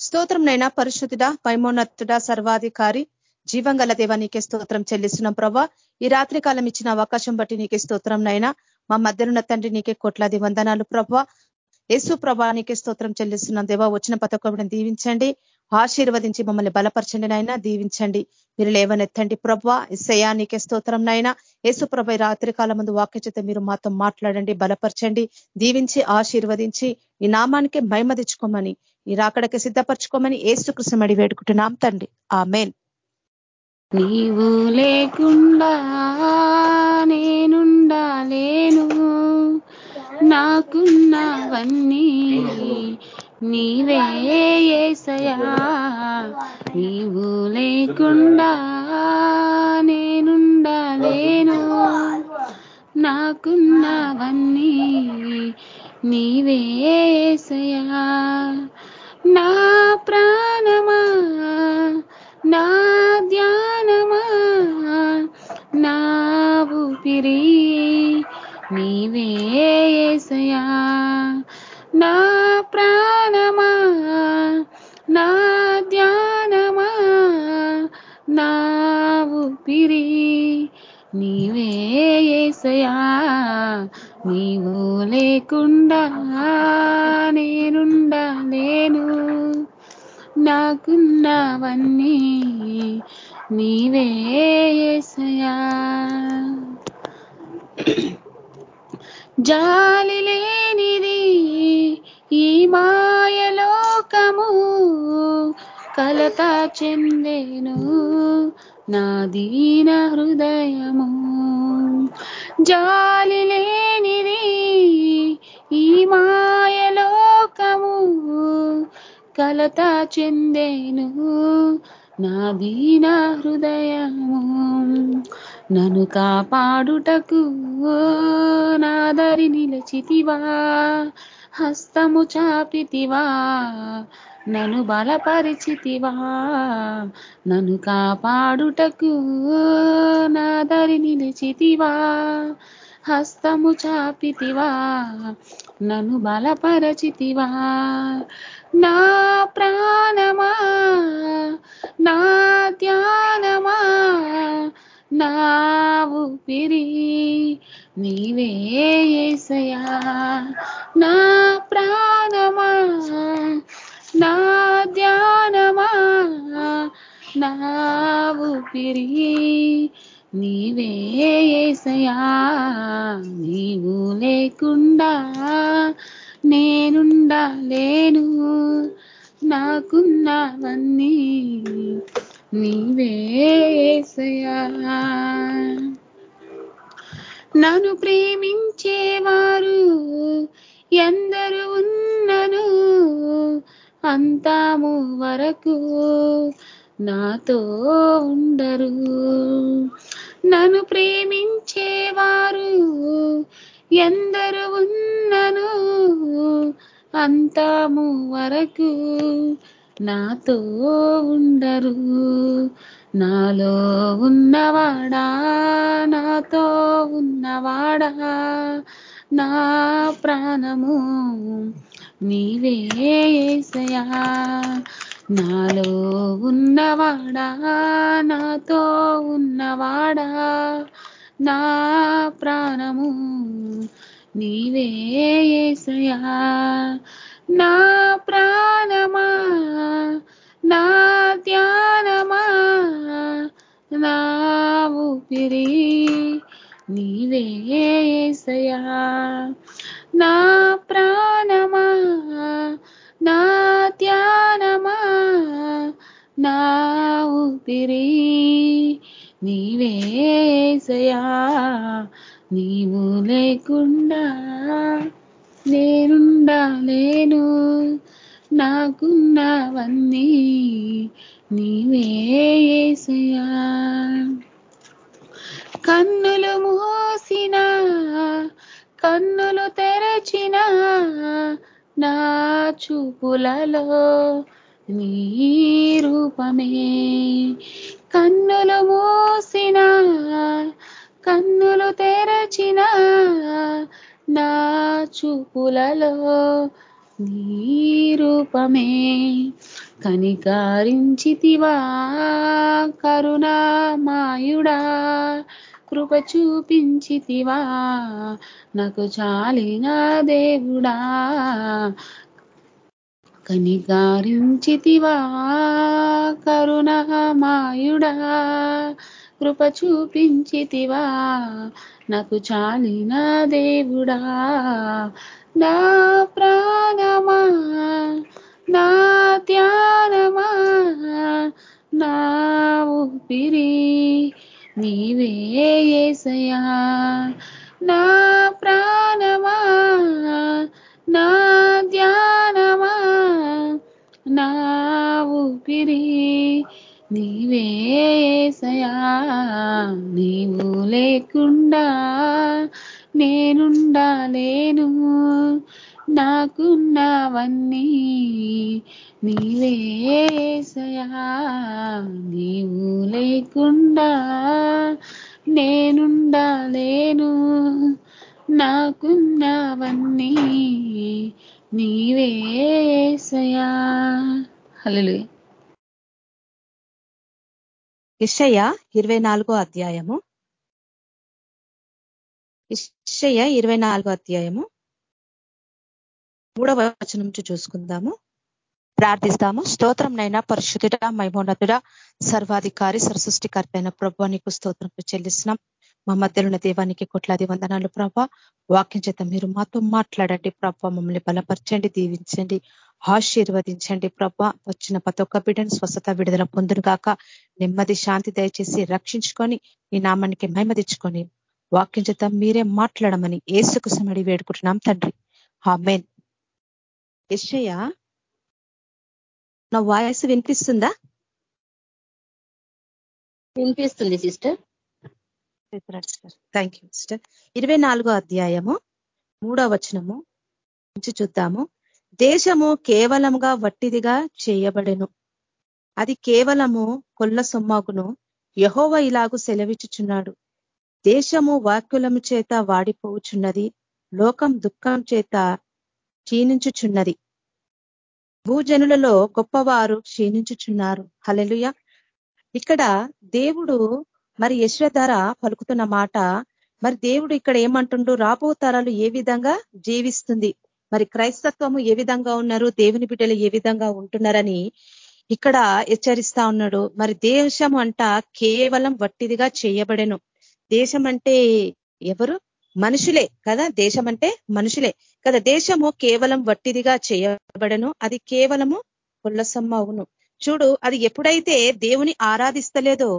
స్తోత్రం నైనా పరిశుద్ధుడ పైమోన్నతుడ సర్వాధికారి జీవంగల దేవ నీకే స్తోత్రం చెల్లిస్తున్నాం ప్రభా ఈ రాత్రి కాలం ఇచ్చిన అవకాశం బట్టి నీకే స్తోత్రం నైనా మా మధ్యనున్న తండ్రి నీకే కోట్లాది వందనాలు ప్రభా యేసు ప్రభా నీకే స్తోత్రం చెల్లిస్తున్నాం దేవా. వచ్చిన పథకం దీవించండి ఆశీర్వదించి మమ్మల్ని బలపరచండి నాయన దీవించండి. మీరు లేవనెత్తండి ప్రభా ఇసయా నీకే స్తోత్రం నాయన యేసు ప్రభ రాత్రి కాలం ముందు వాక్య చేత మీరు మాతో మాట్లాడండి బలపరచండి దీవించి ఆశీర్వదించి ఈ నామానికి మహిమ తెచ్చుకోమని ఈ రాకడకి సిద్ధపరచుకోమని ఏసుకృష్ణమడి వేడుకుంటున్నాం తండ్రి. ఆ మేన్ నీవు లేకుండా నేనుండాలేను నాకున్నవన్నీ నీవే ఏసయా నీవు లేకుండా నేనుండలేను నాకున్నవన్నీ నీవే ఏసయా నా ప్రాణమా నా ధ్యానమా నా ఊపిరి నీవేసయా నా ప్రాణమా నా ధ్యానమా నా ఊపిరి నీవేసయా నీవు లేకుండా నేనుండలేను నాకున్నవన్నీ నీవే ఏసయా జాలి లేనిది ఈ మాయలోకము కలత చెందేను. నా దీన హృదయము జాలి లేనిది ఈ మాయలోకము కలత చెందేను నా దీన హృదయము. నన్ను కాపాడుటకు నాదరి నిలచితివా హస్తము చాపితివా నన్ను బలపరిచితివా. నన్ను కాపాడుటకు నా దరి నిలిచితివా. హస్తము చాపితివా. నన్ను బలపరచితివా. నా ప్రాణమా. నా ధ్యానమా. నా ఊపిరి నీవే ఏసయా. నా ప్రాణమా. నా ధ్యానమా? నా ఊపిరి నీవే ఏసయా? నీవు లేకుండా నేనుండలేను. నాకున్నవన్నీ నీవేసయా నన్ను ప్రేమించేవారు ఎందరు ఉన్నను? అంతాము వరకు నాతో ఉండరు. నన్ను ప్రేమించేవారు ఎందరు ఉన్నను అంతము వరకు నాతో ఉండరు. నాలో ఉన్నవాడా? నాతో ఉన్నవాడా? నా ప్రాణము నీవే ఏసయా నాలో ఉన్నవాడా నాతో ఉన్నవాడా నా ప్రాణము నీవే ఏసయా నా ప్రాణమా నా ధ్యానమా నా ఊపిరి నీవే ఏసయా నా ప్రాణమా నా ధ్యానమా నా ఊపిరి నీవేసయా నీవు లేకుండా నేనుండలేను. నాకున్నవన్నీ నీవేసయా కన్నులు మూసినా కన్నులు తెరచిన నా చూపులలో నీ రూపమే. కన్నులు మూసిన కన్నులు తెరచిన నా చూపులలో నీ రూపమే. కనికారించితివా కరుణామాయుడా కృప చూపించితివా. నాకు చాలిన దేవుడా. కనిగారించితివా. కరుణమాయుడా. కృప చూపించితివా. నాకు చాలిన దేవుడా. నా ప్రాణమా. నా ధ్యానమా. నా ఊపిరి నీవే ఏసయా నా ప్రాణమా నా ధ్యానమా నా ఊపిరి. నీవే ఏసయా నీవు లేకుండా నేనుండలేను. నాకున్నావన్నీ నీవేసయా నీవు లేకుండా నేనుండలేను. నాకున్నావన్నీ నీవేసయా హలో ఇషయ ఇరవై నాలుగో అధ్యాయము. ఇషయ ఇరవై నాలుగో అధ్యాయము. మూడవ వచనం నుంచి చూసుకుందాము. ప్రార్థిస్తాము. స్తోత్రం నైనా పరిశుద్ధుడ మైమోన్నతుడ సర్వాధికారి సరసృష్టికర్త అయిన ప్రభు నీకు స్తోత్రం చెల్లిస్తున్నాం. మా మధ్యలో దేవానికి కొట్లాది వందనాలు ప్రభ. వాక్యం చేత మీరు మాతో మాట్లాడండి ప్రభ. మమ్మల్ని బలపరచండి దీవించండి ఆశీర్వదించండి ప్రభ. వచ్చిన ప్రతి ఒక్క బిడ్డను స్వస్థత విడుదల పొందును కాక నెమ్మది శాంతి దయచేసి రక్షించుకొని ఈ నామానికి మహిమ తెచ్చుకొని వాక్యం చేత మీరే మాట్లాడమని ఏసుకు సమడి వేడుకుంటున్నాం తండ్రి. ఆ యశయ్య నా వాయిస్ వినిపిస్తుందా? వినిపిస్తుంది సిస్టర్. థ్యాంక్ యూ సిస్టర్ ఇరవై నాలుగో అధ్యాయము మూడో వచనము నుంచి చూద్దాము. దేశము కేవలముగా వట్టిదిగా చేయబడెను. అది కేవలము కొల్ల సొమ్మాగును యహోవ ఇలాగు సెలవిచ్చుచున్నాడు. దేశము వాక్యులము చేత వాడిపోవుచున్నది లోకం దుఃఖం చేత క్షీణించుచున్నది. భూజనులలో గొప్పవారు క్షీణించుచున్నారు. హలెలుయ ఇక్కడ దేవుడు మరి యశ్వ ధర పలుకుతున్న మాట మరి దేవుడు ఇక్కడ ఏమంటుండు? రాబో తరాలు ఏ విధంగా జీవిస్తుంది? మరి క్రైస్తత్వము ఏ విధంగా ఉన్నారు? దేవుని బిడ్డలు ఏ విధంగా ఉంటున్నారని ఇక్కడ హెచ్చరిస్తా ఉన్నాడు. మరి దేశం అంట కేవలం వట్టిదిగా చేయబడెను. దేశం అంటే ఎవరు? మనుషులే కదా దేశం అంటే మనుషులే కదా దేశము కేవలం వట్టిదిగా చేయబడను అది కేవలము కొల్లసమ్మ అవును. చూడు అది ఎప్పుడైతే దేవుని ఆరాధిస్తలేదో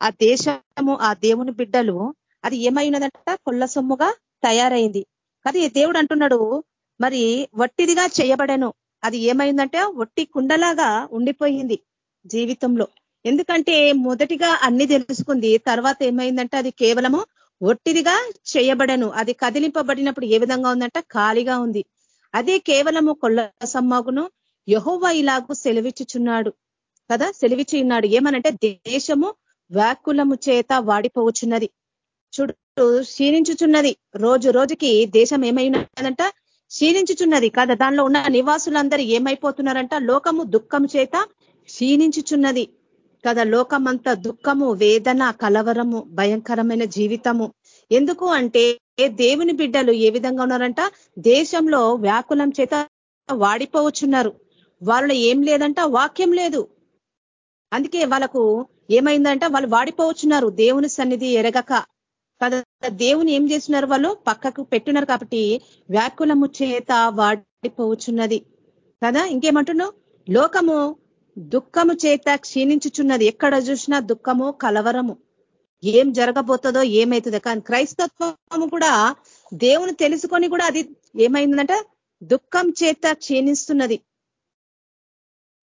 ఆ దేశము ఆ దేవుని బిడ్డలు అది ఏమైనదంట? కొల్లసొమ్ముగా తయారైంది. కానీ దేవుడు అంటున్నాడు మరి వట్టిదిగా చేయబడను అది ఏమైందంటే ఒట్టి కుండలాగా ఉండిపోయింది జీవితంలో. ఎందుకంటే మొదటిగా అన్ని తెలుసుకుంది తర్వాత ఏమైందంటే అది కేవలము ఒట్టిదిగా చేయబడను. అది కదిలింపబడినప్పుడు ఏ విధంగా ఉందంట? ఖాళీగా ఉంది. అదే కేవలము కొల్ల సమ్మాగును యహోవా ఇలాగు సెలవిచ్చుచున్నాడు. కదా? సెలవిచ్చి ఉన్నాడు. ఏమనంటే దేశము వ్యాకులము చేత వాడిపోవచ్చున్నది. చుట్టూ క్షీణించుచున్నది. రోజు రోజుకి దేశం ఏమైనదంట క్షీణించుచున్నది. కదా? దానిలో ఉన్న నివాసులందరూ ఏమైపోతున్నారంట? లోకము దుఃఖం చేత క్షీణించుచున్నది. కదా లోకమంతా దుఃఖము వేదన కలవరము భయంకరమైన జీవితము. ఎందుకు అంటే దేవుని బిడ్డలు ఏ విధంగా ఉన్నారంట? దేశంలో వ్యాకులం చేత వాడిపోవచ్చున్నారు. వాళ్ళలో ఏం లేదంట? వాక్యం లేదు. అందుకే వాళ్ళకు ఏమైందంట? వాళ్ళు వాడిపోవచ్చున్నారు. దేవుని సన్నిధి ఎరగక. కదా దేవుని ఏం చేస్తున్నారు వాళ్ళు? పక్కకు పెట్టున్నారు కాబట్టి వ్యాకులము చేత వాడిపోవచ్చున్నది. కదా ఇంకేమంటున్నావు? లోకము దుఃఖము చేత క్షీణించుచున్నది ఎక్కడ చూసినా దుఃఖము కలవరము. ఏం జరగబోతుందో ఏమవుతుందో కానీ క్రైస్తత్వము కూడా దేవుని తెలుసుకొని కూడా అది ఏమైందంట దుఃఖం చేత క్షీణిస్తున్నది.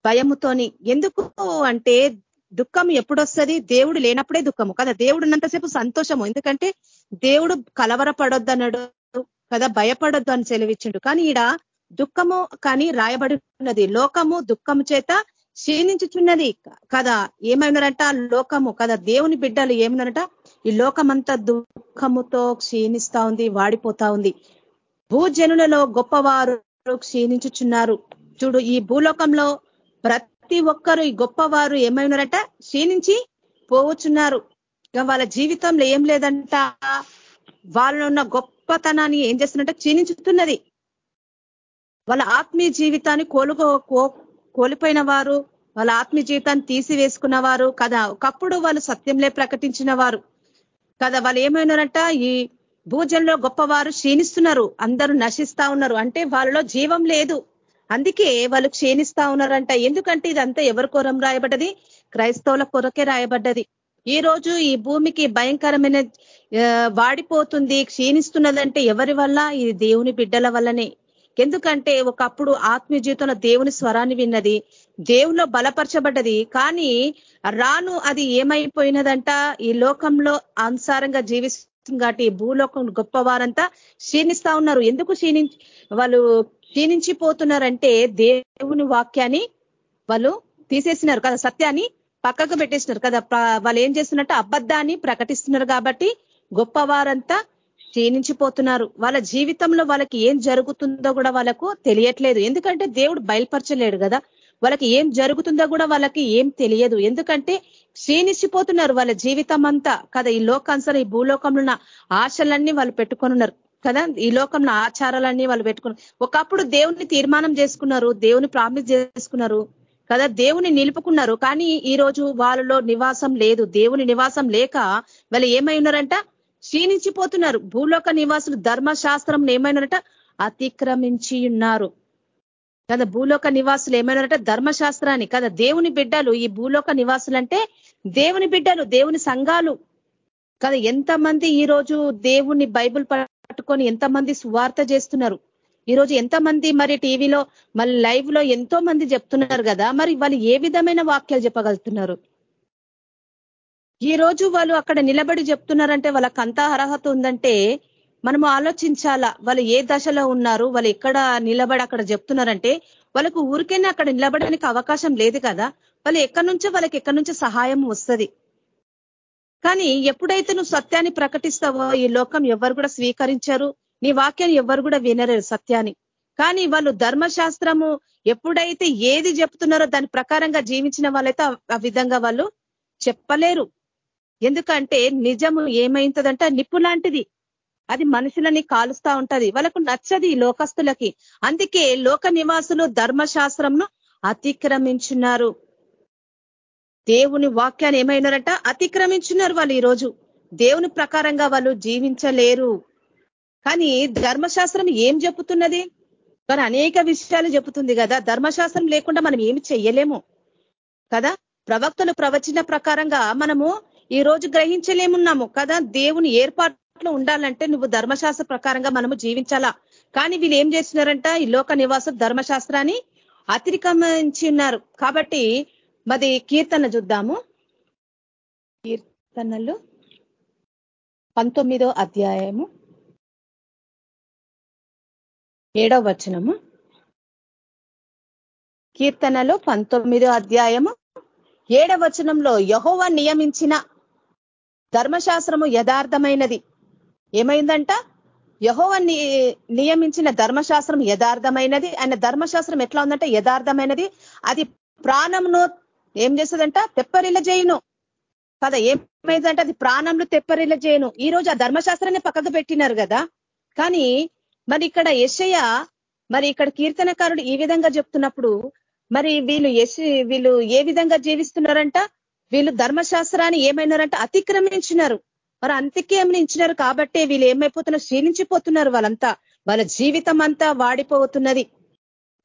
భయముతోని. ఎందుకు అంటే దుఃఖం ఎప్పుడొస్తుంది? దేవుడు లేనప్పుడే దుఃఖము కదా. దేవుడు ఉన్నంతసేపు సంతోషము. ఎందుకంటే దేవుడు కలవరపడొద్దు అన్నాడు కదా భయపడొద్దు అని సెలవిచ్చిండు. కానీ ఈడ దుఃఖము కానీ రాయబడి ఉన్నది. లోకము దుఃఖము చేత క్షీణించుచున్నది కదా? ఏమైనారంట లోకము. కదా? దేవుని బిడ్డలు ఏమైనారంట ఈ లోకమంతా దుఃఖముతో క్షీణిస్తా ఉంది వాడిపోతా ఉంది. భూజనులలో గొప్పవారు క్షీణించుచున్నారు. చూడు ఈ భూలోకంలో ప్రతి ఒక్కరు ఈ గొప్పవారు ఏమైనారట క్షీణించి పోవచ్చున్నారు. వాళ్ళ జీవితంలో ఏం లేదంట? వాళ్ళలో ఉన్న గొప్పతనాన్ని ఏం చేస్తున్నట్ట? క్షీణించుతున్నది. వాళ్ళ ఆత్మీయ జీవితాన్ని కోలుకో కోల్పోయిన వారు వాళ్ళ ఆత్మీయ జీవితాన్ని తీసివేసుకున్న వారు కదా. ఒకప్పుడు వాళ్ళు సత్యంలే ప్రకటించిన వారు కదా. వాళ్ళు ఏమైనారంట? ఈ భూజంలో గొప్పవారు క్షీణిస్తున్నారు. అందరూ నశిస్తా ఉన్నారు. అంటే వాళ్ళలో జీవం లేదు. అందుకే వాళ్ళు క్షీణిస్తా ఉన్నారంట. ఎందుకంటే ఇదంతా ఎవరి కొరం రాయబడ్డది? క్రైస్తవుల కొరకే రాయబడ్డది. ఈ రోజు ఈ భూమికి భయంకరమైన వాడిపోతుంది క్షీణిస్తున్నదంటే ఎవరి వల్ల? ఇది దేవుని బిడ్డల వల్లనే. ఎందుకంటే ఒకప్పుడు ఆత్మీయ జీవితంలో దేవుని స్వరాన్ని విన్నది దేవుల్లో బలపరచబడ్డది. కానీ రాను అది ఏమైపోయినదంట? ఈ లోకంలో అనుసారంగా జీవిస్తుంది కాబట్టి భూలోకం గొప్పవారంతా క్షీణిస్తా ఉన్నారు. ఎందుకు క్షీణి వాళ్ళు క్షీణించిపోతున్నారంటే దేవుని వాక్యాన్ని వాళ్ళు తీసేసినారు కదా సత్యాన్ని పక్కకు పెట్టేసినారు కదా. వాళ్ళు ఏం చేస్తున్నట్టు? అబద్ధాన్ని ప్రకటిస్తున్నారు కాబట్టి గొప్పవారంతా క్షీణించిపోతున్నారు. వాళ్ళ జీవితంలో వాళ్ళకి ఏం జరుగుతుందో కూడా వాళ్ళకు తెలియట్లేదు. ఎందుకంటే దేవుడు బయలుపరచలేడు కదా. వాళ్ళకి ఏం జరుగుతుందో కూడా వాళ్ళకి ఏం తెలియదు. ఎందుకంటే క్షీణించిపోతున్నారు వాళ్ళ జీవితం అంతా కదా ఈ లోకాన్సర్ ఈ భూలోకంలో ఉన్న ఆశలన్నీ వాళ్ళు పెట్టుకొని కదా ఈ లోకంలో ఆచారాలన్నీ వాళ్ళు పెట్టుకున్నారు ఒకప్పుడు దేవుని తీర్మానం చేసుకున్నారు దేవుని ప్రామిస్ చేసుకున్నారు. కదా దేవుని నిలుపుకున్నారు. కానీ ఈ రోజు వాళ్ళలో నివాసం లేదు. దేవుని నివాసం లేక వాళ్ళు ఏమై ఉన్నారంట? క్షీణించిపోతున్నారు. భూలోక నివాసులు ధర్మశాస్త్రం ఏమైనారట అతిక్రమించి ఉన్నారు కదా భూలోక నివాసులు ఏమైనారట? ధర్మశాస్త్రాన్ని. కదా దేవుని బిడ్డలు ఈ భూలోక నివాసులు అంటే దేవుని బిడ్డలు దేవుని సంఘాలు. కదా ఎంతమంది ఈ రోజు దేవుని బైబుల్ పట్టుకొని ఎంతమంది సువార్త చేస్తున్నారు? ఈరోజు ఎంతమంది మరి టీవీలో మళ్ళీ లైవ్లో ఎంతో మంది చెప్తున్నారు కదా? మరి వాళ్ళు ఏ విధమైన వాక్యాలు చెప్పగలుగుతున్నారు? ఈ రోజు వాళ్ళు అక్కడ నిలబడి చెప్తున్నారంటే వాళ్ళకి అంత అర్హత ఉందంటే మనము ఆలోచించాలా వాళ్ళు ఏ దశలో ఉన్నారు వాళ్ళు ఎక్కడ నిలబడి అక్కడ చెప్తున్నారంటే వాళ్ళకు ఊరికైనా అక్కడ నిలబడడానికి అవకాశం లేదు కదా. వాళ్ళు ఎక్కడి నుంచో వాళ్ళకి ఎక్కడి నుంచో సహాయం వస్తుంది. కానీ ఎప్పుడైతే నువ్వు సత్యాన్ని ప్రకటిస్తావో ఈ లోకం ఎవరు కూడా స్వీకరించారు నీ వాక్యాన్ని ఎవరు కూడా వినలేరు సత్యాన్ని. కానీ వాళ్ళు ధర్మశాస్త్రము ఎప్పుడైతే ఏది చెప్తున్నారో దాని ప్రకారంగా జీవించిన వాళ్ళైతే ఆ విధంగా వాళ్ళు చెప్పలేరు. ఎందుకంటే నిజము ఏమైందంటే నిప్పు లాంటిది. అది మనుషులని కాలుస్తా ఉంటది. వాళ్ళకు నచ్చది లోకస్తులకి. అందుకే లోక నివాసులు ధర్మశాస్త్రంను అతిక్రమించున్నారు. దేవుని వాక్యాన్ని ఏమైనారంట? అతిక్రమించున్నారు వాళ్ళు ఈరోజు. దేవుని ప్రకారంగా వాళ్ళు జీవించలేరు. కానీ ధర్మశాస్త్రం ఏం చెబుతున్నది? కానీ అనేక విషయాలు చెబుతుంది కదా. ధర్మశాస్త్రం లేకుండా మనం ఏమి చెయ్యలేము. కదా? ప్రవక్తలు ప్రవచన ప్రకారంగా మనము ఈ రోజు గ్రహించలేమున్నాము కదా? దేవుని ఏర్పాట్లో ఉండాలంటే నువ్వు ధర్మశాస్త్ర ప్రకారంగా మనము జీవించాలా? కానీ వీళ్ళు ఏం చేస్తున్నారంట? ఈ లోక నివాసం ధర్మశాస్త్రాన్ని అతిరికమించి ఉన్నారు కాబట్టి మరి కీర్తన చూద్దాము. కీర్తనలు పంతొమ్మిదో అధ్యాయము ఏడవ వచనము. కీర్తనలో పంతొమ్మిదో అధ్యాయము ఏడవ వచనంలో యహోవ నియమించిన ధర్మశాస్త్రము యథార్థమైనది. ఏమైందంట? యహోవ నియమించిన ధర్మశాస్త్రం యథార్థమైనది. ఆయన ధర్మశాస్త్రం ఎట్లా ఉందంటే యథార్థమైనది. అది ప్రాణంను ఏం చేస్తుందంట? తెప్పరిల చేయను. కదా ఏమైందంటే అది ప్రాణంలో తెప్పరిల చేయను. ఈ రోజు ఆ ధర్మశాస్త్రాన్ని పక్కకు పెట్టినారు కదా. కానీ మరి ఇక్కడ యశయ మరి ఇక్కడ కీర్తనకారుడు ఈ విధంగా చెప్తున్నప్పుడు మరి వీళ్ళు యశ వీళ్ళు ఏ విధంగా జీవిస్తున్నారంట? వీళ్ళు ధర్మశాస్త్రాన్ని ఏమైనారంటే అతిక్రమించినారు. మరి అంతకేమించినారు కాబట్టి వీళ్ళు ఏమైపోతున్నారు క్షీణించిపోతున్నారు వాళ్ళంతా. వాళ్ళ జీవితం అంతా వాడిపోతున్నది.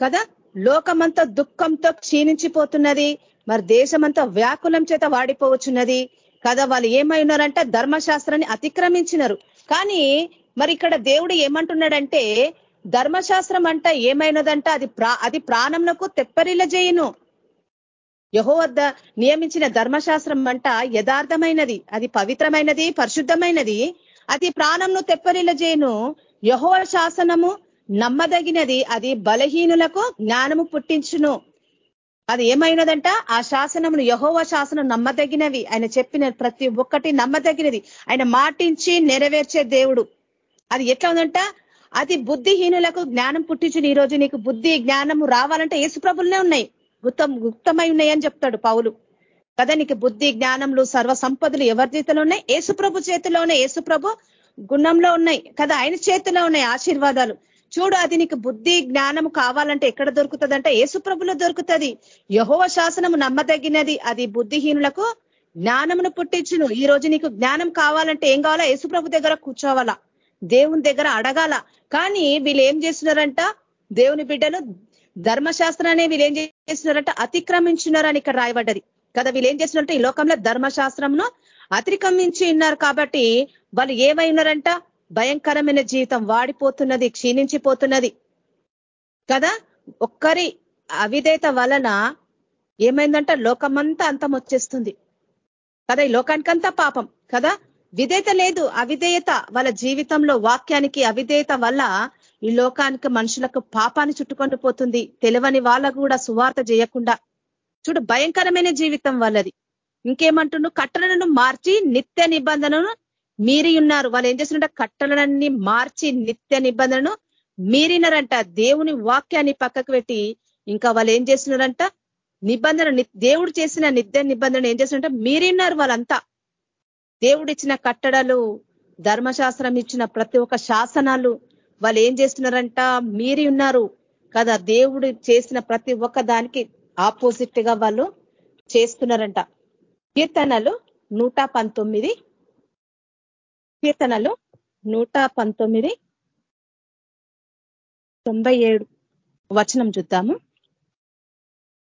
కదా? లోకమంతా దుఃఖంతో క్షీణించిపోతున్నది. మరి దేశమంతా వ్యాకులం చేత వాడిపోవచ్చున్నది. కదా? వాళ్ళు ఏమైనారంట ధర్మశాస్త్రాన్ని అతిక్రమించినారు. కానీ మరి ఇక్కడ దేవుడు ఏమంటున్నాడంటే ధర్మశాస్త్రం అంట ఏమైనదంట? అది అది ప్రాణంలకు తెప్పరిల్ల చేయను యహో వద్ద నియమించిన ధర్మశాస్త్రం అంట యథార్థమైనది అది పవిత్రమైనది పరిశుద్ధమైనది. అది ప్రాణంను తెప్పరిల చేయను యహో శాసనము నమ్మదగినది అది బలహీనులకు జ్ఞానము పుట్టించును. అది ఏమైనదంట? ఆ శాసనమును యహోవ శాసనం నమ్మదగినవి. ఆయన చెప్పిన ప్రతి ఒక్కటి నమ్మదగినది. ఆయన మాటించి నెరవేర్చే దేవుడు. అది ఎట్లా ఉందంట? అది బుద్ధిహీనులకు జ్ఞానం పుట్టించిన. ఈ రోజు నీకు బుద్ధి జ్ఞానము రావాలంటే యేసుప్రభులనే ఉన్నాయి. గుప్తం గుప్తమై ఉన్నాయని చెప్తాడు పౌలు. కదా నీకు బుద్ధి జ్ఞానములు సర్వ సంపదలు ఎవరి చేతిలో ఉన్నాయి? ఏసుప్రభు చేతిలో ఉన్నాయి. ఏసుప్రభు గుణంలో ఉన్నాయి. కదా ఆయన చేతిలో ఉన్నాయి ఆశీర్వాదాలు. చూడు అది నీకు బుద్ధి జ్ఞానము కావాలంటే ఎక్కడ దొరుకుతుందంటే ఏసుప్రభులో దొరుకుతుంది. యహోవ శాసనము నమ్మదగినది. అది బుద్ధిహీనులకు జ్ఞానమును పుట్టించును. ఈ రోజు నీకు జ్ఞానం కావాలంటే ఏం కావాలా? యేసుప్రభు దగ్గర కూర్చోవాలా? దేవుని దగ్గర అడగాల? కానీ వీళ్ళు ఏం చేస్తున్నారంట? దేవుని బిడ్డలు ధర్మశాస్త్రాన్ని వీళ్ళు ఏం చేస్తున్నారంట అతిక్రమించున్నారని ఇక్కడ రాయబడ్డది. కదా వీళ్ళు ఏం చేస్తున్నారంటే ఈ లోకంలో ధర్మశాస్త్రంను అతిక్రమించి ఉన్నారు కాబట్టి వాళ్ళు ఏమై ఉన్నారంట భయంకరమైన జీవితం వాడిపోతున్నది క్షీణించిపోతున్నది. కదా ఒక్కరి అవిధేత వలన ఏమైందంట? లోకమంతా అంతం వచ్చేస్తుంది. కదా ఈ లోకానికంతా పాపం. కదా విధేయత లేదు. అవిధేయత వాళ్ళ జీవితంలో వాక్యానికి అవిధేయత వల్ల ఈ లోకానికి మనుషులకు పాపాన్ని చుట్టుకొని పోతుంది. తెలివని వాళ్ళకు కూడా సువార్త చేయకుండా చూడు భయంకరమైన జీవితం వాళ్ళది. ఇంకేమంటుండు? కట్టలను మార్చి నిత్య నిబంధనను మీరి ఉన్నారు. వాళ్ళు ఏం చేస్తున్నారంట? కట్టలన్నీ మార్చి నిత్య నిబంధనను మీరినారంట. దేవుని వాక్యాన్ని పక్కకు పెట్టి ఇంకా వాళ్ళు ఏం చేస్తున్నారంట? నిబంధన దేవుడు చేసిన నిత్య నిబంధన ఏం చేస్తున్నారంట? మీరిన్నారు వాళ్ళంతా. దేవుడిచ్చిన కట్టడలు ధర్మశాస్త్రం ఇచ్చిన ప్రతి ఒక్క శాసనాలు వాళ్ళు ఏం చేస్తున్నారంట? మీరి ఉన్నారు. కదా దేవుడు చేసిన ప్రతి ఒక్క దానికి ఆపోజిట్గా వాళ్ళు చేస్తున్నారంట. కీర్తనలు నూట పంతొమ్మిది. కీర్తనలు నూట పంతొమ్మిది. తొంభై ఏడు. వచనం చూద్దాము.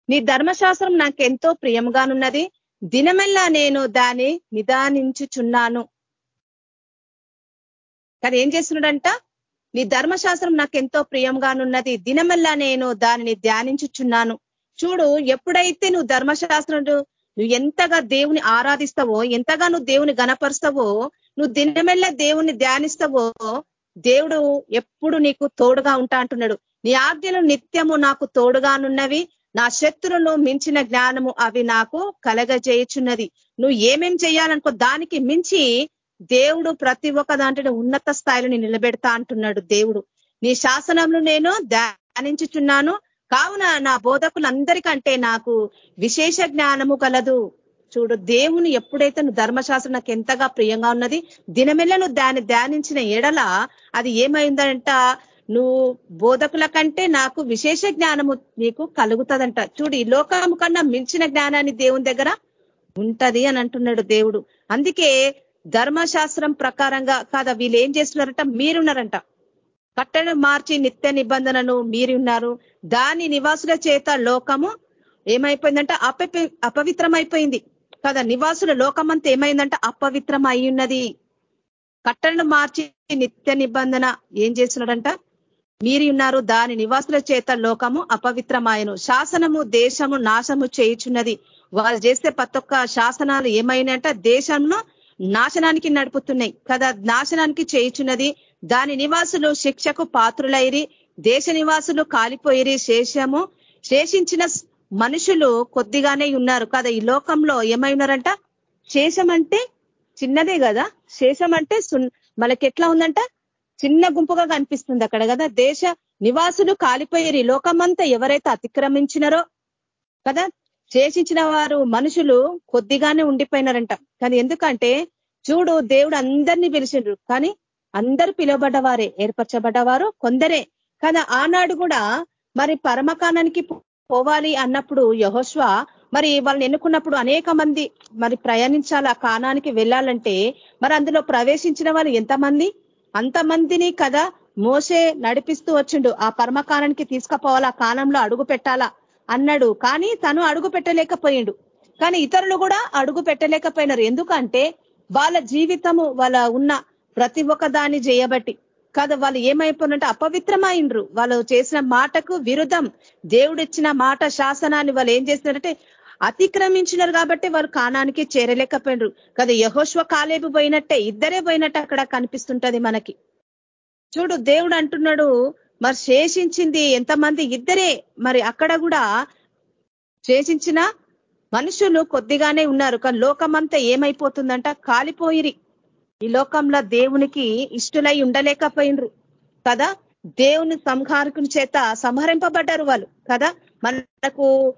నీ ధర్మశాస్త్రం నాకు ఎంతో ప్రియంగానున్నది దినమెల్లా నేను దాన్ని నిదానించుచున్నాను. కానీ ఏం చేస్తున్నాడంట? నీ ధర్మశాస్త్రం నాకు ఎంతో ప్రియంగానున్నది దినమల్లా నేను దానిని ధ్యానించుచున్నాను. చూడు ఎప్పుడైతే నువ్వు ధర్మశాస్త్రం నువ్వు ఎంతగా దేవుని ఆరాధిస్తావో ఎంతగా నువ్వు దేవుని గనపరుస్తావో నువ్వు దినమెల్లా దేవుని ధ్యానిస్తావో దేవుడు ఎప్పుడు నీకు తోడుగా ఉంటా అంటున్నాడు. నీ ఆజ్ఞలు నిత్యము నాకు తోడుగానున్నవి. నా శత్రులను మించిన జ్ఞానము అవి నాకు కలగజేయుచున్నది. నువ్వు ఏమేం చేయాలనుకో దానికి మించి దేవుడు ప్రతి ఒక్క దాంట్లో ఉన్నత స్థాయిలో నిలబెడతా అంటున్నాడు దేవుడు. నీ శాసనంలో నేను ధ్యానించుచున్నాను. కావున నా బోధకులందరికంటే నాకు విశేష జ్ఞానము కలదు. చూడు దేవుని ఎప్పుడైతే నువ్వు ధర్మశాస్త్రం నాకు ఎంతగా ప్రియంగా ఉన్నది దినమెల్ల నువ్వు దాన్ని ధ్యానించిన ఎడల అది ఏమైందంట? నువ్వు బోధకుల కంటే నాకు విశేష జ్ఞానము నీకు కలుగుతుందంట. చూడు ఈ లోకము కన్నా మించిన జ్ఞానాన్ని దేవుని దగ్గర ఉంటది అని అంటున్నాడు దేవుడు. అందుకే ధర్మశాస్త్రం ప్రకారంగా కాదా వీళ్ళు ఏం చేస్తున్నారంట? మీరున్నారంట. కట్టను మార్చి నిత్య నిబంధనను మీరున్నారు. దాని నివాసుల చేత లోకము ఏమైపోయిందంట? అప అపవిత్రమైపోయింది. కదా నివాసుల లోకమంతా ఏమైందంట? అపవిత్రం అయి ఉన్నది కట్టలను మార్చి నిత్య నిబంధన ఏం చేస్తున్నాడంట? మీరి ఉన్నారు దాని నివాసుల చేత లోకము అపవిత్రమాయను. శాసనము దేశము నాశము చేయుచున్నది. వాళ్ళు చేస్తే ప్రతి ఒక్క శాసనాలు ఏమైనాయంట? దేశంలో నాశనానికి నడుపుతున్నాయి. కదా నాశనానికి చేయుచున్నది. దాని నివాసులు శిక్షకు పాత్రులైరి దేశ నివాసులు కాలిపోయిరి శేషము. శేషించిన మనుషులు కొద్దిగానే ఉన్నారు. కదా ఈ లోకంలో ఏమై ఉన్నారంట శేషం అంటే చిన్నదే కదా. శేషం అంటే మనకి ఎట్లా ఉందంట? చిన్న గుంపుగా కనిపిస్తుంది అక్కడ కదా. దేశ నివాసులు కాలిపోయేరి. లోకమంతా ఎవరైతే అతిక్రమించినారో కదా శేషించిన వారు మనుషులు కొద్దిగానే ఉండిపోయినారంట. కానీ ఎందుకంటే చూడు దేవుడు అందరినీ పిలిచిండ్రు. కానీ అందరు పిలువబడ్డవారే ఏర్పరచబడ్డవారు కొందరే. కదా ఆనాడు కూడా మరి పరమకాణానికి పోవాలి అన్నప్పుడు యహోష్వ మరి వాళ్ళని ఎన్నుకున్నప్పుడు అనేక మంది మరి ప్రయాణించాలి ఆ కానానికి వెళ్ళాలంటే మరి అందులో ప్రవేశించిన వాళ్ళు ఎంతమంది? అంతమందిని కదా మోసే నడిపిస్తూ వచ్చిండు. ఆ పరమకానానికి తీసుకుపోవాలా కాణంలో అడుగు పెట్టాలా? అన్నాడు. కానీ తను అడుగు పెట్టలేకపోయిండు. కానీ ఇతరులు కూడా అడుగు పెట్టలేకపోయినారు. ఎందుకంటే వాళ్ళ జీవితము వాళ్ళ ఉన్న ప్రతి ఒక్క దాన్ని చేయబట్టి. కాదు వాళ్ళు ఏమైపోయినంటే అపవిత్రమైండ్రు. వాళ్ళు చేసిన మాటకు విరుద్ధం. దేవుడిచ్చిన మాట శాసనాన్ని వాళ్ళు ఏం చేస్తున్నారంటే అతిక్రమించినారు కాబట్టి వారు కానానికి చేరలేకపోయినరు. కదా యహోశ్వ కాలేబు పోయినట్టే ఇద్దరే పోయినట్టు అక్కడ కనిపిస్తుంటది మనకి. చూడు దేవుడు అంటున్నాడు మరి శేషించింది ఎంతమంది? ఇద్దరే. మరి అక్కడ కూడా శేషించిన మనుషులు కొద్దిగానే ఉన్నారు. కానీ లోకమంతా ఏమైపోతుందంట? కాలిపోయిరి. ఈ లోకంలో దేవునికి ఇష్టలై ఉండలేకపోయినరు. కదా? దేవుని సంహారకుని చేత సంహరింపబడ్డారు వాళ్ళు. కదా? మనకు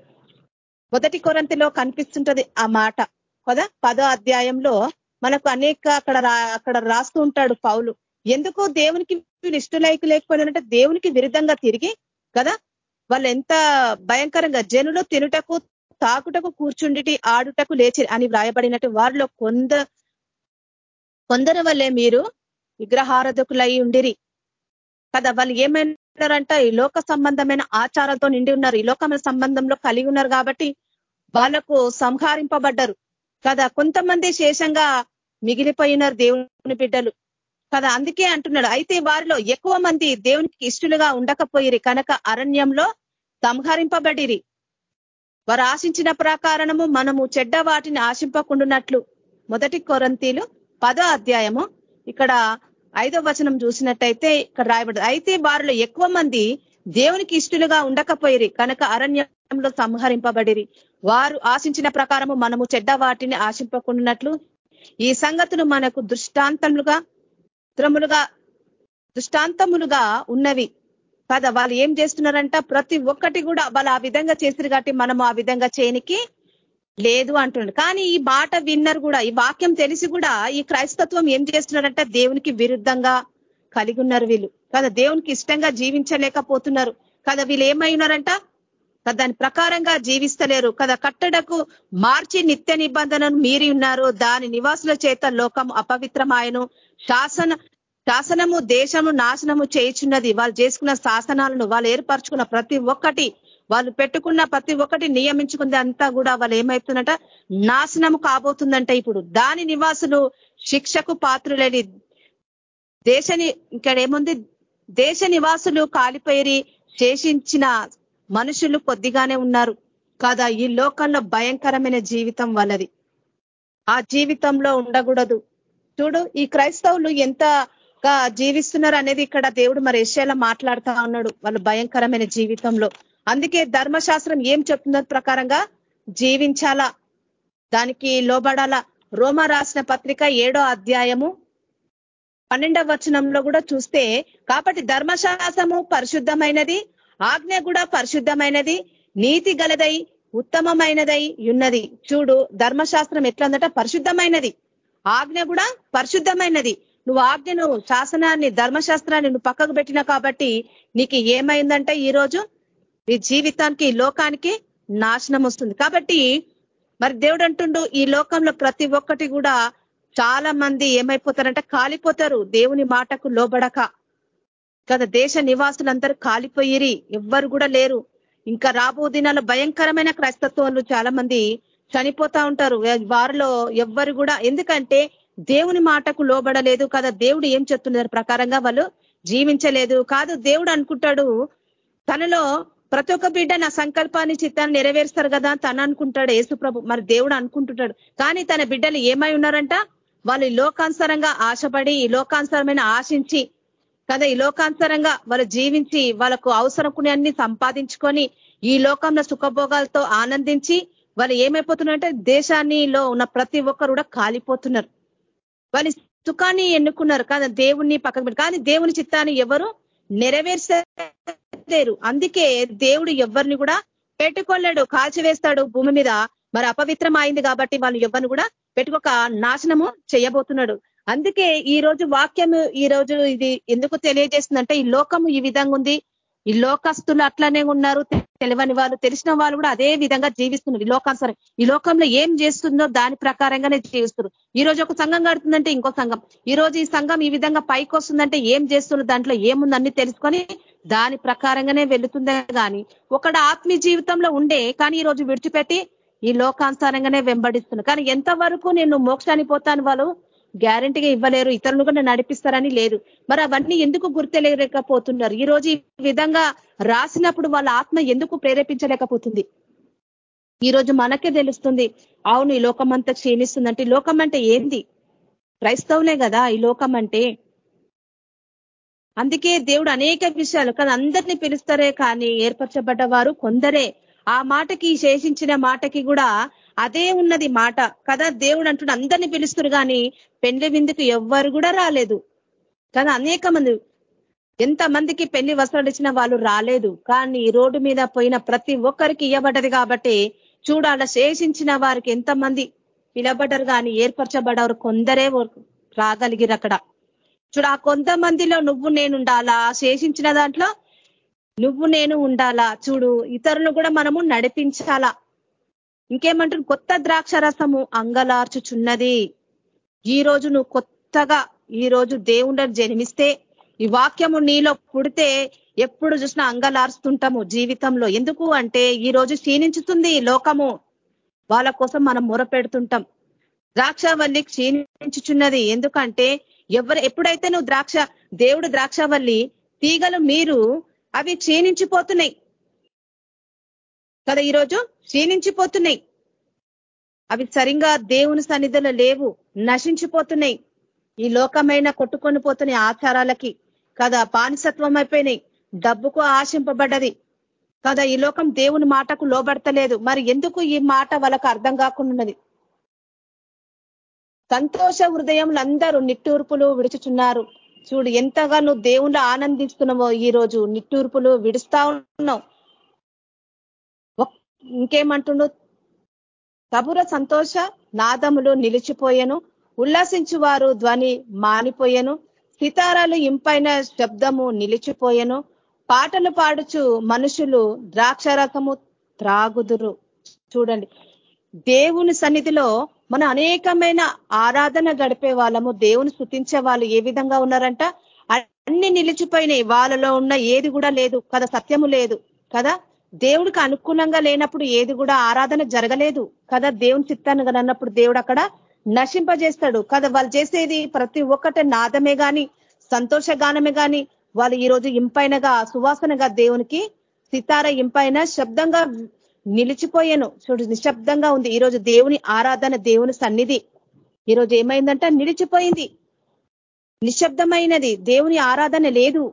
మొదటి కొరంతిలో కనిపిస్తుంటది ఆ మాట. కదా? పదో అధ్యాయంలో మనకు అనేక అక్కడ అక్కడ రాస్తూ ఉంటాడు పౌలు. ఎందుకో దేవునికి వీళ్ళు లేకపోయినంటే దేవునికి విరుద్ధంగా తిరిగి కదా? వాళ్ళు ఎంత భయంకరంగా జనులు తినుటకు తాకుటకు కూర్చుండిటి ఆడుటకు లేచి అని వ్రాయబడినట్టు వారిలో కొంద కొందరు వల్లే మీరు విగ్రహారధకులై ఉండిరి. కదా? వాళ్ళు ఏమైనారంట? ఈ లోక సంబంధమైన ఆచారాలతో నిండి ఉన్నారు. ఈ లోకమైన సంబంధంలో కలిగి ఉన్నారు కాబట్టి వాళ్ళకు సంహారింపబడ్డరు. కదా? కొంతమంది శేషంగా మిగిలిపోయినారు దేవుని బిడ్డలు. కదా అందుకే అంటున్నాడు. అయితే వారిలో ఎక్కువ మంది దేవునికి ఇష్టలుగా ఉండకపోయిరి కనుక అరణ్యంలో సంహరింపబడిరి. వారు ఆశించిన ప్రకారము మనము చెడ్డ వాటిని ఆశింపకుండున్నట్లు మొదటి కొరంతీలు పదో అధ్యాయము. ఇక్కడ ఐదో వచనం చూసినట్టయితే ఇక్కడ రాయబడదు. అయితే వారిలో ఎక్కువ మంది దేవునికి ఇష్టలుగా ఉండకపోయిరి కనుక అరణ్యంలో సంహరింపబడిరి. వారు ఆశించిన ప్రకారము మనము చెడ్డ వాటిని ఆశింపకుండానట్లు. ఈ సంగతులు మనకు దృష్టాంతములుగా చిత్రములుగా దృష్టాంతములుగా ఉన్నవి. కదా వాళ్ళు ఏం చేస్తున్నారంట ప్రతి ఒక్కటి కూడా వాళ్ళు ఆ విధంగా చేసిరు కాబట్టి మనం ఆ విధంగా చేయనికి లేదు అంటున్నాడు కానీ ఈ మాట విన్నర్ కూడా ఈ వాక్యం తెలిసి కూడా ఈ క్రైస్తత్వం ఏం చేస్తున్నారంట దేవునికి విరుద్ధంగా కలిగి ఉన్నారు వీళ్ళు. కదా దేవునికి ఇష్టంగా జీవించలేకపోతున్నారు. కదా వీళ్ళు ఏమైనారంట కదా దాని ప్రకారంగా జీవిస్తలేరు కదా కట్టడకు మార్చి నిత్య నిబంధనను మీరి ఉన్నారు. దాని నివాసుల చేత లోకం అపవిత్రమాయను. శాసన శాసనము దేశము నాశనము చేయుచున్నది. వాళ్ళు చేసుకున్న శాసనాలను వాళ్ళు ఏర్పరచుకున్న ప్రతి ఒక్కటి వాళ్ళు పెట్టుకున్న ప్రతి ఒక్కటి నియమించుకుంది అంతా కూడా వాళ్ళు ఏమవుతుందంట నాశనము కాబోతుందంట ఇప్పుడు. దాని నివాసులు శిక్షకు పాత్రులేని దేశని ఇక్కడ ఏముంది? దేశ నివాసులు కాలిపోయి శేషించిన మనుషులు కొద్దిగానే ఉన్నారు. కాదా ఈ లోకంలో భయంకరమైన జీవితం వాళ్ళది ఆ జీవితంలో ఉండకూడదు. చూడు ఈ క్రైస్తవులు ఎంతగా జీవిస్తున్నారు అనేది ఇక్కడ దేవుడు మరి ఏషియాలో మాట్లాడుతా ఉన్నాడు వాళ్ళు భయంకరమైన జీవితంలో. అందుకే ధర్మశాస్త్రం ఏం చెప్తున్న ప్రకారంగా జీవించాలా దానికి లోబడాలా. రోమా రాసిన పత్రిక ఏడో అధ్యాయము పన్నెండవ వచనంలో కూడా చూస్తే కాబట్టి ధర్మశాస్త్రము పరిశుద్ధమైనది ఆజ్ఞ కూడా పరిశుద్ధమైనది నీతి గలదై ఉత్తమమైనదై ఉన్నది. చూడు ధర్మశాస్త్రం ఎట్లందట? పరిశుద్ధమైనది. ఆజ్ఞ కూడా పరిశుద్ధమైనది. నువ్వు ఆజ్ఞను శాసనాన్ని ధర్మశాస్త్రాన్ని నువ్వు పక్కకు పెట్టినా కాబట్టి నీకు ఏమైందంటే ఈరోజు నీ జీవితానికి లోకానికి నాశనం వస్తుంది. కాబట్టి మరి దేవుడు అంటుండు ఈ లోకంలో ప్రతి ఒక్కటి కూడా చాలా మంది ఏమైపోతారంటే కాలిపోతారు. దేవుని మాటకు లోబడక. కదా దేశ నివాసులందరూ కాలిపోయిరి. ఎవ్వరు కూడా లేరు. ఇంకా రాబో దినాల్లో భయంకరమైన క్రైస్తత్వాలు చాలా మంది చనిపోతా ఉంటారు. వారిలో ఎవ్వరు కూడా ఎందుకంటే దేవుని మాటకు లోబడలేదు కదా. దేవుడు ఏం చెప్తున్నారు? ప్రకారంగా వాళ్ళు జీవించలేదు. కాదు దేవుడు అనుకుంటాడు తనలో ప్రతి ఒక్క బిడ్డ నా సంకల్పాన్ని చిత్తాన్ని నెరవేరుస్తారు కదా తను అనుకుంటాడు. యేసుప్రభు మరి దేవుడు అనుకుంటుంటాడు. కానీ తన బిడ్డలు ఏమై ఉన్నారంట? వాళ్ళు లోకానుసరంగా ఆశపడి లోకానుసరమైన ఆశించి కదా ఈ లోకానుసరంగా వాళ్ళు జీవించి వాళ్ళకు అవసరం అన్ని సంపాదించుకొని ఈ లోకంలో సుఖభోగాలతో ఆనందించి వాళ్ళు ఏమైపోతున్నారంటే దేశానిలో ఉన్న ప్రతి ఒక్కరు కూడా కాలిపోతున్నారు. వాళ్ళు సుఖాన్ని ఎన్నుకున్నారు. కానీ దేవుణ్ణి పక్కన కానీ దేవుని చిత్తాన్ని ఎవరు నెరవేర్చలేరు. అందుకే దేవుడు ఎవరిని కూడా పెట్టుకోలేడు కాల్చివేస్తాడు. భూమి మీద మరి అపవిత్రం అయింది కాబట్టి వాళ్ళు ఎవరిని కూడా పెట్టుకోక నాశనము చేయబోతున్నాడు. అందుకే ఈ రోజు వాక్యము ఈ రోజు ఇది ఎందుకు తెలియజేస్తుందంటే ఈ లోకము ఈ విధంగా ఉంది. ఈ లోకస్తులు అట్లానే ఉన్నారు. తెలియని వాళ్ళు తెలిసిన వాళ్ళు కూడా అదే విధంగా జీవిస్తున్నారు. ఈ లోకానుసారం ఈ లోకంలో ఏం చేస్తుందో దాని ప్రకారంగానే జీవిస్తున్నారు. ఈ రోజు ఒక సంఘం కడుతుందంటే ఇంకో సంఘం. ఈ రోజు ఈ సంఘం ఈ విధంగా పైకి వస్తుందంటే ఏం చేస్తున్నారు దాంట్లో ఏముందన్నీ తెలుసుకొని దాని ప్రకారంగానే వెళుతుందే కానీ ఒకడు ఆత్మీయ జీవితంలో ఉండే కానీ ఈ రోజు విడిచిపెట్టి ఈ లోకానుసారంగానే వెంబడిస్తున్నారు. కానీ ఎంతవరకు నేను మోక్షాన్ని పోతాను వాళ్ళు? గ్యారంటీగా ఇవ్వలేరు. ఇతరులు కూడా నడిపిస్తారని లేదు. మరి అవన్నీ ఎందుకు గుర్తెలేకపోతున్నారు? ఈ రోజు ఈ విధంగా రాసినప్పుడు వాళ్ళ ఆత్మ ఎందుకు ప్రేరేపించలేకపోతుంది? ఈ రోజు మనకే తెలుస్తుంది అవును ఈ లోకం అంతా క్షీణిస్తుందంటే ఈ లోకం అంటే ఏంది? క్రైస్తవులే కదా ఈ లోకం అంటే. అందుకే దేవుడు అనేక విషయాలు కానీ అందరినీ పిలుస్తారే కానీ ఏర్పరచబడ్డ వారు కొందరే. ఆ మాటకి శేషించిన మాటకి కూడా అదే ఉన్నది మాట. కదా దేవుడు అంటుడు అందరినీ పిలుస్తారు కానీ పెండ్లి విందుకు ఎవ్వరు కూడా రాలేదు. కదా అనేక మంది ఎంతమందికి పెళ్ళి వస్త్రాలు ఇచ్చిన వాళ్ళు రాలేదు. కానీ రోడ్డు మీద పోయిన ప్రతి ఒక్కరికి ఇవ్వబడ్డది కాబట్టి చూడాల శేషించిన వారికి ఎంతమంది పిలబడ్డరు కానీ ఏర్పరచబడవరు కొందరే రాగలిగిరు అక్కడ. చూడు ఆ కొంతమందిలో నువ్వు నేను ఉండాలా? శేషించిన దాంట్లో నువ్వు నేను ఉండాలా? చూడు ఇతరులను కూడా మనము నడిపించాలా? ఇంకేమంటుంది కొత్త ద్రాక్ష రసము అంగలార్చుచున్నది. ఈ రోజు నువ్వు కొత్తగా ఈ రోజు దేవుండని జన్మిస్తే ఈ వాక్యము నీలో పుడితే ఎప్పుడు చూసినా అంగలార్చుతుంటాము జీవితంలో. ఎందుకు అంటే ఈ రోజు క్షీణించుతుంది లోకము. వాళ్ళ కోసం మనం మొరపెడుతుంటాం. ద్రాక్షవల్లి క్షీణించుచున్నది. ఎందుకంటే ఎవరు ఎప్పుడైతే నువ్వు ద్రాక్ష దేవుడు ద్రాక్షవల్లి తీగలు మీరు అవి క్షీణించిపోతున్నాయి. కదా ఈరోజు? క్షీణించిపోతున్నాయి. అవి సరిగా దేవుని సన్నిధిలో లేవు. నశించిపోతున్నాయి. ఈ లోకమైన కొట్టుకొని పోతున్నాయి ఆచారాలకి కదా బానిసత్వం అయిపోయినాయి. డబ్బుకు ఆశింపబడ్డది. కదా ఈ లోకం దేవుని మాటకు లోబడతలేదు. మరి ఎందుకు ఈ మాట వాళ్ళకు అర్థం కాకుండా సంతోష హృదయంలో అందరూ నిట్టూర్పులు విడుచుచున్నారు. చూడు ఎంతగా నువ్వు దేవుళ్ళు ఆనందిస్తున్నావో ఈ రోజు నిట్టూర్పులు విడుస్తా ఉన్నావు ఇంకేమంటుండు? తబుర సంతోష నాదములు నిలిచిపోయాను. ఉల్లాసించు వారు ధ్వని మానిపోయాను. సితారాలు ఇంపైన శబ్దము నిలిచిపోయాను. పాటలు పాడుచు మనుషులు ద్రాక్షరకము త్రాగుదురు. చూడండి. దేవుని సన్నిధిలో మన అనేకమైన ఆరాధన గడిపే వాళ్ళము దేవుని స్థుతించే వాళ్ళు ఏ విధంగా ఉన్నారంట? అన్ని నిలిచిపోయినాయి. వాళ్ళలో ఉన్న ఏది కూడా లేదు. కదా సత్యము లేదు. కదా? దేవుడికి అనుకూలంగా లేనప్పుడు ఏది కూడా ఆరాధన జరగలేదు. కదా దేవుని చిత్తాన్ని అన్నప్పుడు దేవుడు అక్కడ నశింపజేస్తాడు. కదా వాళ్ళు చేసేది ప్రతి ఒక్కటి నాదమే గాని సంతోషగానమే కానీ వాళ్ళు ఈరోజు ఇంపైనగా సువాసనగా దేవునికి సితార ఇంపైన శబ్దంగా నిలిచిపోయాను. చూడు నిశ్శబ్దంగా ఉంది. ఈరోజు దేవుని ఆరాధన దేవుని సన్నిధి. ఈరోజు ఏమైందంట నిలిచిపోయింది. నిశ్శబ్దమైనది. దేవుని ఆరాధన లేదు.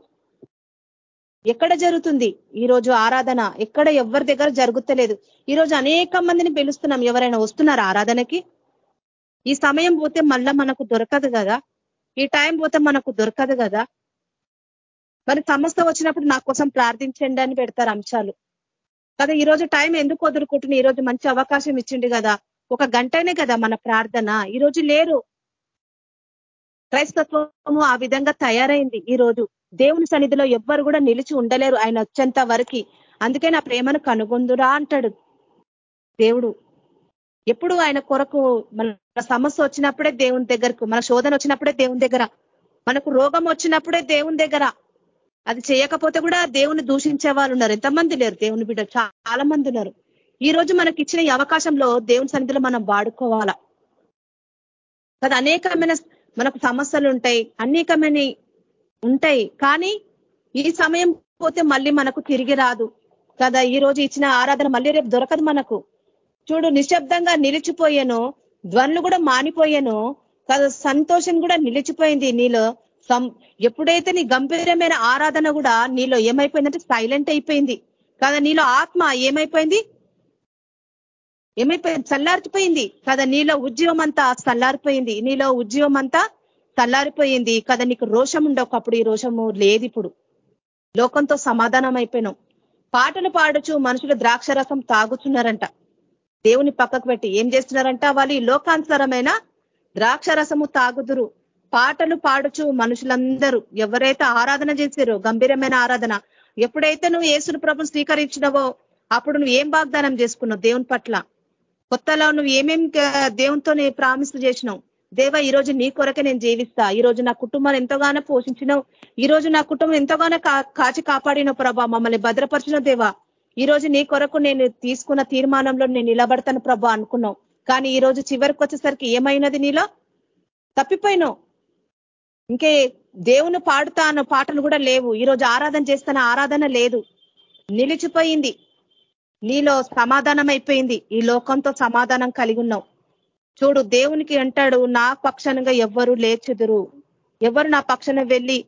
ఎక్కడ జరుగుతుంది? ఈరోజు ఆరాధన ఎక్కడ ఎవరి దగ్గర జరుగుతలేదు. ఈరోజు అనేక మందిని పిలుస్తున్నాం. ఎవరైనా వస్తున్నారు ఆరాధనకి? ఈ సమయం పోతే మళ్ళా మనకు దొరకదు కదా. ఈ టైం పోతే మనకు దొరకదు కదా. మరి సమస్య వచ్చినప్పుడు నా కోసం ప్రార్థించండి అని పెడతారు అంశాలు. కదా ఈరోజు టైం ఎందుకు వదులుకుంటున్నా ఈరోజు మంచి అవకాశం ఇచ్చిండు కదా. ఒక గంటనే కదా మన ప్రార్థన. ఈరోజు లేరు. క్రైస్తత్వము ఆ విధంగా తయారైంది ఈ రోజు. దేవుని సన్నిధిలో ఎవ్వరు కూడా నిలిచి ఉండలేరు ఆయన వచ్చేంత వరకు. అందుకే నా ప్రేమను కనుగొందురా అంటాడు దేవుడు. ఎప్పుడు ఆయన కొరకు మన సమస్య వచ్చినప్పుడే దేవుని దగ్గరకు మన శోధన వచ్చినప్పుడే దేవుని దగ్గర మనకు రోగం వచ్చినప్పుడే దేవుని దగ్గర. అది చేయకపోతే కూడా దేవుని దూషించే వాళ్ళు ఉన్నారు. ఎంతమంది లేరు దేవుని బిడ్డ? చాలా మంది ఉన్నారు. ఈ రోజు మనకి ఇచ్చిన ఈ అవకాశంలో దేవుని సన్నిధిలో మనం వాడుకోవాలా? కదా అనేకమైన మనకు సమస్యలు ఉంటాయి అనేకమైన ఉంటాయి. కానీ ఈ సమయం పోతే మళ్ళీ మనకు తిరిగి రాదు. కదా ఈ రోజు ఇచ్చిన ఆరాధన మళ్ళీ రేపు దొరకదు మనకు. చూడు నిశ్శబ్దంగా నిలిచిపోయాను ధ్వనులు కూడా మానిపోయాను. కదా సంతోషం కూడా నిలిచిపోయింది నీలో. ఎప్పుడైతే నీ గంభీరమైన ఆరాధన కూడా నీలో ఏమైపోయిందంటే సైలెంట్ అయిపోయింది. కదా నీలో ఆత్మ ఏమైపోయింది? ఏమైపోయింది చల్లారిపోయింది. కదా నీలో ఉద్యమం అంతా చల్లారిపోయింది. నీలో ఉద్యమం అంతా చల్లారిపోయింది. కదా నీకు రోషం ఉండేటప్పుడు ఈ రోషము లేదు ఇప్పుడు లోకంతో సమాధానం అయిపోయినాం పాటలు పాడుచు మనుషులు ద్రాక్షరసం తాగుతున్నారంట దేవుని పక్కకు పెట్టి ఏం చేస్తున్నారంట? వాళ్ళు ఈ లోకానుసరమైన ద్రాక్షరసము తాగుదురు. పాటలు పాడుచు మనుషులందరూ ఎవరైతే ఆరాధన చేశారో గంభీరమైన ఆరాధన ఎప్పుడైతే నువ్వు ఏసుడు ప్రభుని స్వీకరించినవో అప్పుడు నువ్వు ఏం వాగ్దానం చేసుకున్నావు దేవుని పట్ల? కొత్తలో నువ్వు ఏమేం దేవునితో ప్రామిస్ చేసినావు? దేవ ఈ రోజు నీ కొరకే నేను జీవిస్తా. ఈ రోజు నా కుటుంబాన్ని ఎంతగానో పోషించినావు. ఈ రోజు నా కుటుంబం ఎంతగానో కాచి కాపాడిన ప్రభా. మమ్మల్ని భద్రపరిచిన దేవా. ఈ రోజు నీ కొరకు నేను తీసుకున్న తీర్మానంలో నేను నిలబడతాను ప్రభా అనుకున్నావు. కానీ ఈ రోజు చివరికి వచ్చేసరికి ఏమైనది నీలో? తప్పిపోయినావు. ఇంకే దేవుని పాడుతాను పాటలు కూడా లేవు. ఈరోజు ఆరాధన చేస్తాన ఆరాధన లేదు. నిలిచిపోయింది. నీలో సమాధానం అయిపోయింది ఈ లోకంతో సమాధానం కలిగి ఉన్నావు. చూడు దేవునికి అంటాడు నా పక్షంగా ఎవ్వరు లేచుదురు. ఎవరు నా పక్షాన వెళ్ళి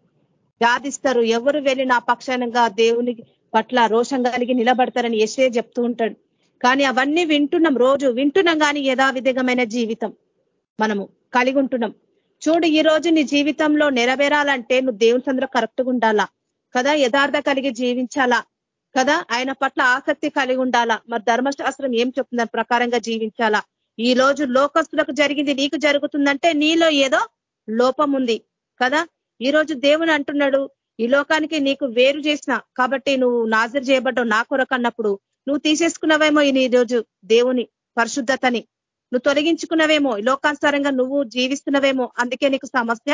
వ్యాధిస్తారు ఎవరు వెళ్ళి నా పక్షానంగా దేవుని పట్ల రోషం కలిగి నిలబడతారని ఎసే చెప్తూ ఉంటాడు. కానీ అవన్నీ వింటున్నాం రోజు. వింటున్నాం కానీ యథావిధమైన జీవితం మనము కలిగి ఉంటున్నాం. చూడు ఈ రోజు నీ జీవితంలో నెరవేరాలంటే నువ్వు దేవుని సందులో కరెక్ట్గా ఉండాలా? కదా యథార్థ కలిగి జీవించాలా? కదా? ఆయన పట్ల ఆసక్తి కలిగి ఉండాలా? మరి ధర్మశాస్త్రం ఏం చెప్తుంది ప్రకారంగా జీవించాలా? ఈ రోజు లోకస్తులకు జరిగింది నీకు జరుగుతుందంటే నీలో ఏదో లోపం ఉంది కదా? ఈ రోజు దేవుని అంటున్నాడు ఈ లోకానికి నీకు వేరు చేసిన కాబట్టి నువ్వు నాజరు చేయబడ్డావు నా కొరకు అన్నప్పుడు నువ్వు తీసేసుకున్నావేమో ఈ రోజు దేవుని పరిశుద్ధతని. నువ్వు తొలగించుకున్నవేమో లోకానుసారంగా నువ్వు జీవిస్తున్నవేమో అందుకే నీకు సమస్య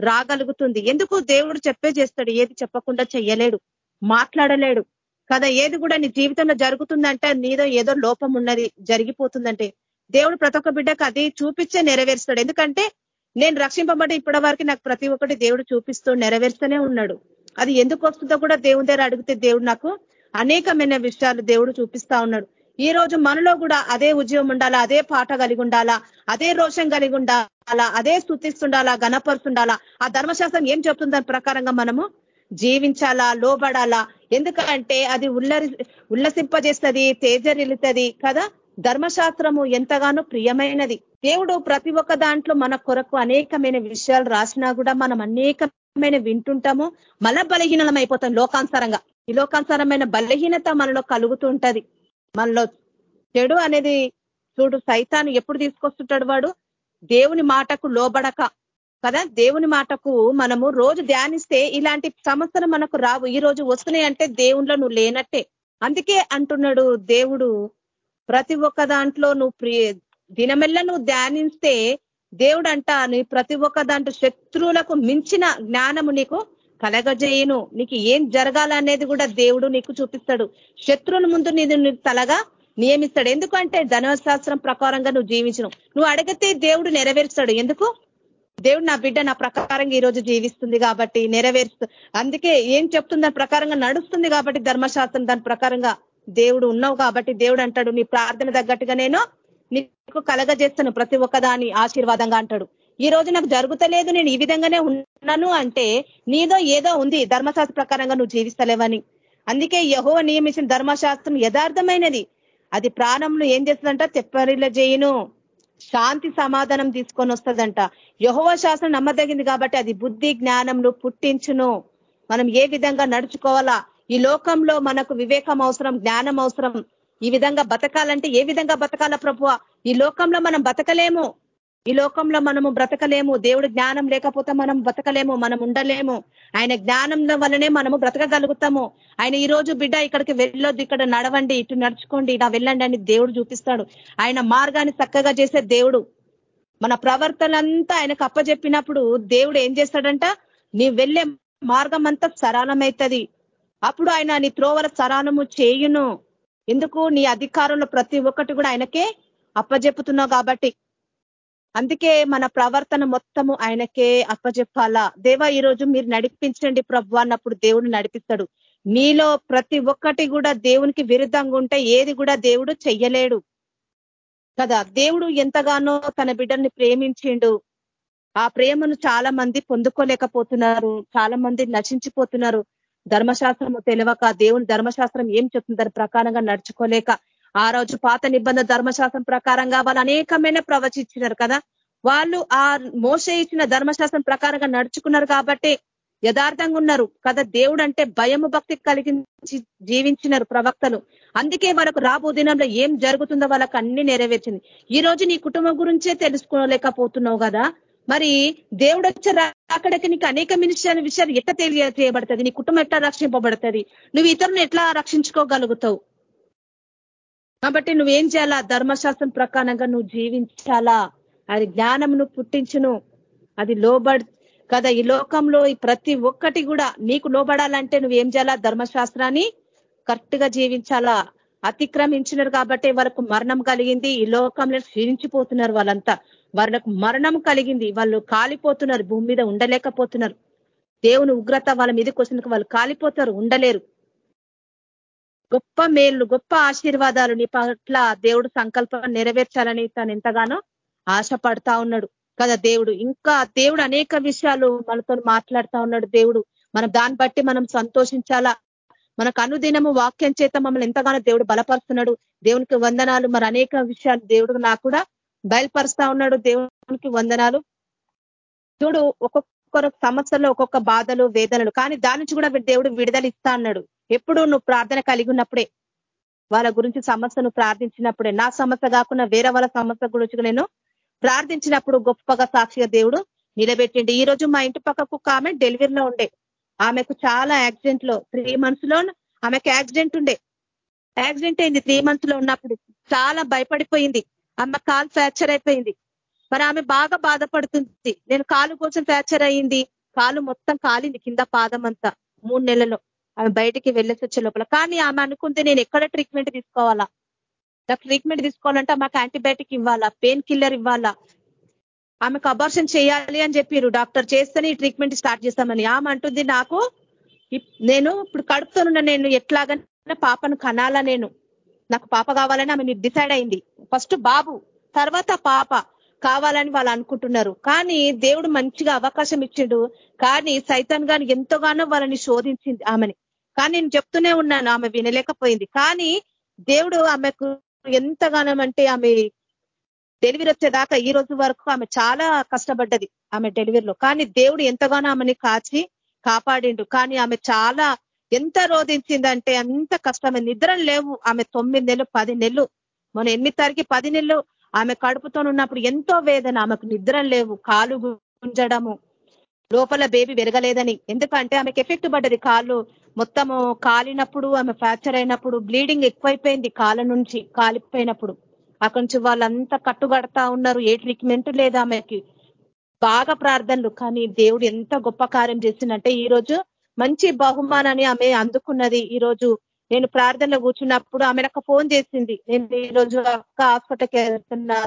రాగలుగుతుంది. ఎందుకు? దేవుడు చెప్పే చేస్తాడు ఏది చెప్పకుండా చెయ్యలేడు మాట్లాడలేడు. కదా ఏది కూడా నీ జీవితంలో జరుగుతుందంటే నీదో ఏదో లోపం ఉన్నది జరిగిపోతుందంటే. దేవుడు ప్రతి ఒక్క బిడ్డకు అది చూపించే నెరవేరుస్తాడు. ఎందుకంటే నేను రక్షింపబడి ఇప్పటి వరకు నాకు ప్రతి ఒక్కటి దేవుడు చూపిస్తూ నెరవేరుస్తూనే ఉన్నాడు. అది ఎందుకు వస్తుందో కూడా దేవుని దగ్గర అడిగితే దేవుడు నాకు అనేకమైన విషయాలు దేవుడు చూపిస్తా ఉన్నాడు. ఈ రోజు మనలో కూడా అదే ఉద్యమం ఉండాలా అదే పాట కలిగి ఉండాలా అదే రోషం కలిగి ఉండాలా అదే స్థుతిస్తుండాలా గణపరుస్తుండాలా ఆ ధర్మశాస్త్రం ఏం చెప్తుందని ప్రకారంగా మనము జీవించాలా లోబడాలా? ఎందుకంటే అది ఉల్లరి ఉల్లసింపజేస్తుంది తేజరిల్లుతుంది కదా? ధర్మశాస్త్రము ఎంతగానో ప్రియమైనది. దేవుడు ప్రతి ఒక్క దాంట్లో మన కొరకు అనేకమైన విషయాలు రాసినా కూడా మనం అనేకమైన వింటుంటాము. మన బలహీనం అయిపోతాం లోకానుసారంగా. ఈ లోకానుసారమైన బలహీనత మనలో కలుగుతూ ఉంటది మనలో చెడు అనేది చూడు సైతాన్ని ఎప్పుడు తీసుకొస్తుంటాడు వాడు? దేవుని మాటకు లోబడక. కదా? దేవుని మాటకు మనము రోజు ధ్యానిస్తే ఇలాంటి సమస్యలు మనకు రావు. ఈ రోజు వస్తున్నాయి అంటే దేవుణ్ణిలో నువ్వు లేనట్టే. అందుకే అంటున్నాడు దేవుడు ప్రతి ఒక్క దాంట్లో నువ్వు ప్రియ దినమెల్ల నువ్వు ధ్యానిస్తే దేవుడు అంట నీ ప్రతి ఒక్క దాంట్లో శత్రువులకు మించిన జ్ఞానము నీకు కలగజేయను. నీకు ఏం జరగాలనేది కూడా దేవుడు నీకు చూపిస్తాడు. శత్రువుల ముందు నీకు తలగా నియమిస్తాడు. ఎందుకంటే ధనశాస్త్రం ప్రకారంగా నువ్వు జీవించను. నువ్వు అడిగితే దేవుడు నెరవేరుస్తాడు. ఎందుకు? దేవుడు నా బిడ్డ నా ప్రకారంగా ఈ రోజు జీవిస్తుంది కాబట్టి నెరవేరుస్తు అందుకే ఏం చెప్తుంది ప్రకారంగా నడుస్తుంది కాబట్టి ధర్మశాస్త్రం దాని ప్రకారంగా దేవుడు ఉన్నావు కాబట్టి దేవుడు అంటాడు నీ ప్రార్థన తగ్గట్టుగా నేను నీకు కలగజేస్తాను ప్రతి ఒక్కదాని ఆశీర్వాదంగా అంటాడు. ఈ రోజు నాకు జరుగుతలేదు నేను ఈ విధంగానే ఉన్నాను అంటే నీదో ఏదో ఉంది ధర్మశాస్త్ర ప్రకారంగా నువ్వు జీవిస్తలేవని. అందుకే యహో నియమించిన ధర్మశాస్త్రం యథార్థమైనది. అది ప్రాణంలో ఏం చేస్తుందంట? తెప్పరిల చేయను శాంతి సమాధానం తీసుకొని వస్తుందంట. యహోవ శాస్త్రం నమ్మదగింది కాబట్టి అది బుద్ధి జ్ఞానంను పుట్టించును. మనం ఏ విధంగా నడుచుకోవాలా? ఈ లోకంలో మనకు వివేకం అవసరం జ్ఞానం అవసరం. ఈ విధంగా బతకాలంటే ఏ విధంగా బతకాల ప్రభువ? ఈ లోకంలో మనం బతకలేము. ఈ లోకంలో మనము బ్రతకలేము. దేవుడు జ్ఞానం లేకపోతే మనం బ్రతకలేము మనం ఉండలేము. ఆయన జ్ఞానం వల్లనే మనము బ్రతకగలుగుతాము. ఆయన ఈ రోజు బిడ్డ ఇక్కడికి వెళ్ళొద్దు ఇక్కడ నడవండి ఇటు నడుచుకోండి ఇలా వెళ్ళండి అని దేవుడు చూపిస్తాడు. ఆయన మార్గాన్ని చక్కగా చేసే దేవుడు. మన ప్రవర్తనంతా ఆయనకు అప్పజెప్పినప్పుడు దేవుడు ఏం చేస్తాడంట? నీ వెళ్ళే మార్గం అంతా సరళమవుతుంది. అప్పుడు ఆయన నీ త్రోవల సరాలము చేయును. ఎందుకు? నీ అధికారంలో ప్రతి ఒక్కటి కూడా ఆయనకే అప్పజెప్పుతున్నావు కాబట్టి. అందుకే మన ప్రవర్తన మొత్తము ఆయనకే అప్పజెప్పాలా. దేవా ఈరోజు మీరు నడిపించండి ప్రభు అన్నప్పుడు దేవుడు నడిపిస్తాడు. నీలో ప్రతి ఒక్కటి కూడా దేవునికి విరుద్ధంగా ఉంటే ఏది కూడా దేవుడు చెయ్యలేడు. కదా దేవుడు ఎంతగానో తన బిడ్డల్ని ప్రేమించిండు. ఆ ప్రేమను చాలా మంది పొందుకోలేకపోతున్నారు. చాలా మంది నశించిపోతున్నారు. ధర్మశాస్త్రము తెలియక దేవుని ధర్మశాస్త్రం ఏం చెప్తుంది దాని ప్రకారంగా నడుచుకోలేక ఆ రోజు పాత నిబంధన ధర్మశాస్త్రం ప్రకారంగా వాళ్ళు అనేకమైన ప్రవచించినారు కదా. వాళ్ళు ఆ మోస ఇచ్చిన ధర్మశాస్త్రం ప్రకారంగా నడుచుకున్నారు కాబట్టి యథార్థంగా ఉన్నారు కదా. దేవుడు అంటే భయము భక్తి కలిగించి జీవించినారు ప్రవక్తలు. అందుకే వాళ్ళకు రాబో దినంలో ఏం జరుగుతుందో వాళ్ళకు అన్ని నెరవేర్చింది. ఈ రోజు నీ కుటుంబం గురించే తెలుసుకోలేకపోతున్నావు కదా. మరి దేవుడు వచ్చే అక్కడికి నీకు అనేక మినిషి విషయాలు ఎట్లా తెలియజేయబడుతుంది నీ కుటుంబం ఎట్లా రక్షింపబడుతుంది? నువ్వు ఇతరులను ఎట్లా రక్షించుకోగలుగుతావు? కాబట్టి నువ్వేం చేయాలా? ధర్మశాస్త్రం ప్రకారంగా నువ్వు జీవించాలా? అది జ్ఞానంను పుట్టించును. అది లోబడ్ కదా ఈ లోకంలో ప్రతి ఒక్కటి కూడా నీకు లోబడాలంటే నువ్వేం చేయాలా? ధర్మశాస్త్రాన్ని కరెక్ట్గా జీవించాలా? అతిక్రమించినారు కాబట్టి వాళ్ళకు మరణం కలిగింది. ఈ లోకంలో క్షీణించిపోతున్నారు వాళ్ళంతా. వాళ్ళకు మరణం కలిగింది. వాళ్ళు కాలిపోతున్నారు. భూమి మీద ఉండలేకపోతున్నారు. దేవుని ఉగ్రత వాళ్ళ మీదకి వచ్చినందుకు వాళ్ళు కాలిపోతారు ఉండలేరు. గొప్ప మేలు గొప్ప ఆశీర్వాదాలు నీ పట్ల దేవుడు సంకల్పం నెరవేర్చాలని తను ఎంతగానో ఆశపడతా ఉన్నాడు. కదా దేవుడు? ఇంకా దేవుడు అనేక విషయాలు మనతో మాట్లాడుతా ఉన్నాడు దేవుడు. మనం దాన్ని బట్టి మనం సంతోషించాలా? మనకు అనుదినము వాక్యం చేత మమ్మల్ని ఎంతగానో దేవుడు బలపరుస్తున్నాడు. దేవునికి వందనాలు. మరి అనేక విషయాలు దేవుడు నాకు కూడా బయలుపరుస్తా ఉన్నాడు. దేవునికి వందనాలు. చూడు ఒక్కొక్క ఒక్కొక్క సమస్యలో ఒక్కొక్క బాధలు వేదనలు. కానీ దాని నుంచి కూడా దేవుడు విడుదల ఇస్తా అన్నాడు. ఎప్పుడు నువ్వు ప్రార్థన కలిగి ఉన్నప్పుడే వాళ్ళ గురించి సమస్యను ప్రార్థించినప్పుడే నా సమస్య కాకుండా వేరే వాళ్ళ సమస్య గురించి నేను ప్రార్థించినప్పుడు గొప్పగా సాక్షిగా దేవుడు నిలబెట్టిండి. ఈ రోజు మా ఇంటి పక్కకు ఒక ఆమె డెలివరీలో ఉండే. ఆమెకు చాలా యాక్సిడెంట్లో త్రీ మంత్స్లో ఆమెకు యాక్సిడెంట్ ఉండే. యాక్సిడెంట్ అయింది త్రీ మంత్స్లో ఉన్నప్పుడు. చాలా భయపడిపోయింది. ఆమె కాలు ఫ్రాక్చర్ అయిపోయింది. మరి ఆమె బాగా బాధపడుతుంది. నేను కాలు కోసం ఫ్రాక్చర్ అయ్యింది. కాలు మొత్తం కాలింది కింద పాదం అంతా. మూడు నెలలో ఆమె బయటికి వెళ్ళేసి వచ్చే లోపల. కానీ ఆమె అనుకుంటే నేను ఎక్కడ ట్రీట్మెంట్ తీసుకోవాలా? నాకు ట్రీట్మెంట్ తీసుకోవాలంటే మాకు యాంటీబయాటిక్ ఇవ్వాలా? పెయిన్ కిల్లర్ ఇవ్వాలా? ఆమెకు అబార్షన్ చేయాలి అని చెప్పారు డాక్టర్ చేస్తేనే ఈ ట్రీట్మెంట్ స్టార్ట్ చేస్తామని. ఆమె అంటుంది నాకు నేను ఇప్పుడు కడుపుతోనున్న నేను ఎట్లాగైనా పాపను కనాలా నేను. నాకు పాప కావాలని ఆమె డిసైడ్ అయింది. ఫస్ట్ బాబు తర్వాత పాప. కావాలని వాళ్ళు అనుకుంటున్నారు. కానీ దేవుడు మంచిగా అవకాశం ఇచ్చిండు. కానీ సైతాన్ గాని ఎంతగానో వాళ్ళని శోధించింది ఆమెని. కానీ నేను చెప్తూనే ఉన్నాను ఆమె వినలేకపోయింది. కానీ దేవుడు ఆమెకు ఎంతగానం అంటే ఆమె డెలివరీ వచ్చేదాకా ఈ రోజు వరకు ఆమె చాలా కష్టపడ్డది ఆమె డెలివరీలో కానీ దేవుడు ఎంతగానో ఆమెని కాచి కాపాడిండు. కానీ ఆమె చాలా ఎంత రోధించిందంటే అంత కష్టమే. నిద్ర లేవు. ఆమె తొమ్మిది నెలలు పది నెలలు. మన ఎనిమిది తారీఖు పది నెలలు ఆమె కడుపుతో ఉన్నప్పుడు ఎంతో వేదన ఆమెకు నిద్ర లేవు కాలు గుంజడము లోపల బేబీ పెరగలేదని ఎందుకంటే ఆమెకు ఎఫెక్ట్ పడ్డది కాళ్ళు. మొత్తము కాలినప్పుడు ఆమె ఫ్రాక్చర్ అయినప్పుడు బ్లీడింగ్ ఎక్కువైపోయింది కాళ్ళ నుంచి కాలిపోయినప్పుడు. అక్కడి నుంచి వాళ్ళంతా కట్టుగడతా ఉన్నారు ఏ ట్రీట్మెంట్ లేదు ఆమెకి. బాగా ప్రార్థనలు కానీ దేవుడు ఎంత గొప్ప కార్యం చేసిందంటే ఈ రోజు మంచి బహుమానాన్ని ఆమె అందుకున్నది. ఈ రోజు నేను ప్రార్థనలో కూర్చున్నప్పుడు ఆమె నాకు ఫోన్ చేసింది. నేను ఈ రోజు అక్క హాస్పిటల్కి వెళ్తున్నా.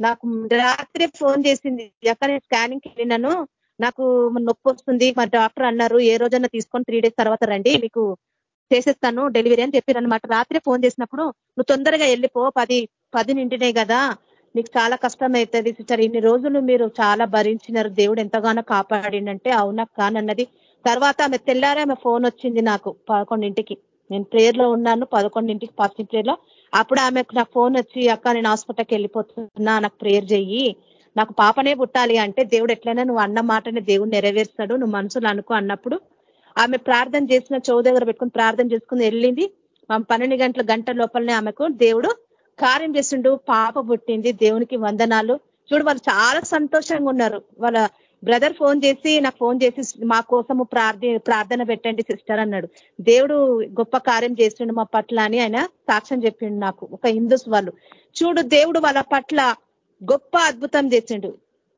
నాకు రాత్రి ఫోన్ చేసింది. అక్క నేను స్కానింగ్కి వెళ్ళినాను. నాకు నొప్పి వస్తుంది. మా డాక్టర్ అన్నారు ఏ రోజన్నా తీసుకొని త్రీ డేస్ తర్వాత రండి. మీకు చేసేస్తాను డెలివరీ అని చెప్పారు అనమాట రాత్రి ఫోన్ చేసినప్పుడు నువ్వు తొందరగా వెళ్ళిపో. పది పది నిండినే కదా. నీకు చాలా కష్టం అవుతుంది సిస్టర్. ఇన్ని రోజులు మీరు చాలా భరించినారు. దేవుడు ఎంతగానో కాపాడిండంటే అవునా కానన్నది తర్వాత ఆమె తెల్లారే ఆమె ఫోన్ వచ్చింది నాకు పదకొండింటికి. నేను ప్రేయర్లో ఉన్నాను పదకొండింటికి ఫస్ట్ ప్రేయర్లో అప్పుడు ఆమెకు నాకు ఫోన్ వచ్చి అక్క నేను హాస్పిటల్కి వెళ్ళిపోతున్నా నాకు ప్రేయర్ చెయ్యి. నాకు పాపనే పుట్టాలి అంటే దేవుడు ఎట్లయినా నువ్వు అన్న మాటనే దేవుడు నెరవేరుస్తాడు నువ్వు మనసులు అనుకో అన్నప్పుడు ఆమె ప్రార్థన చేసిన చౌ దగ్గర పెట్టుకుని ప్రార్థన చేసుకుని వెళ్ళింది. పన్నెండు గంటల గంట లోపలనే ఆమెకు దేవుడు కార్యం చేసిండు. పాప పుట్టింది దేవునికి వందనాలు. చూడు వాళ్ళు చాలా సంతోషంగా ఉన్నారు. వాళ్ళ బ్రదర్ ఫోన్ చేసి నాకు ఫోన్ చేసి మా కోసము ప్రార్థన పెట్టండి సిస్టర్ అన్నాడు. దేవుడు గొప్ప కార్యం చేసిండు మా పట్ల అని ఆయన సాక్ష్యం చెప్పిండు నాకు ఒక హిందూస్ వాళ్ళు. చూడు దేవుడు వాళ్ళ పట్ల గొప్ప అద్భుతం చేసిండు.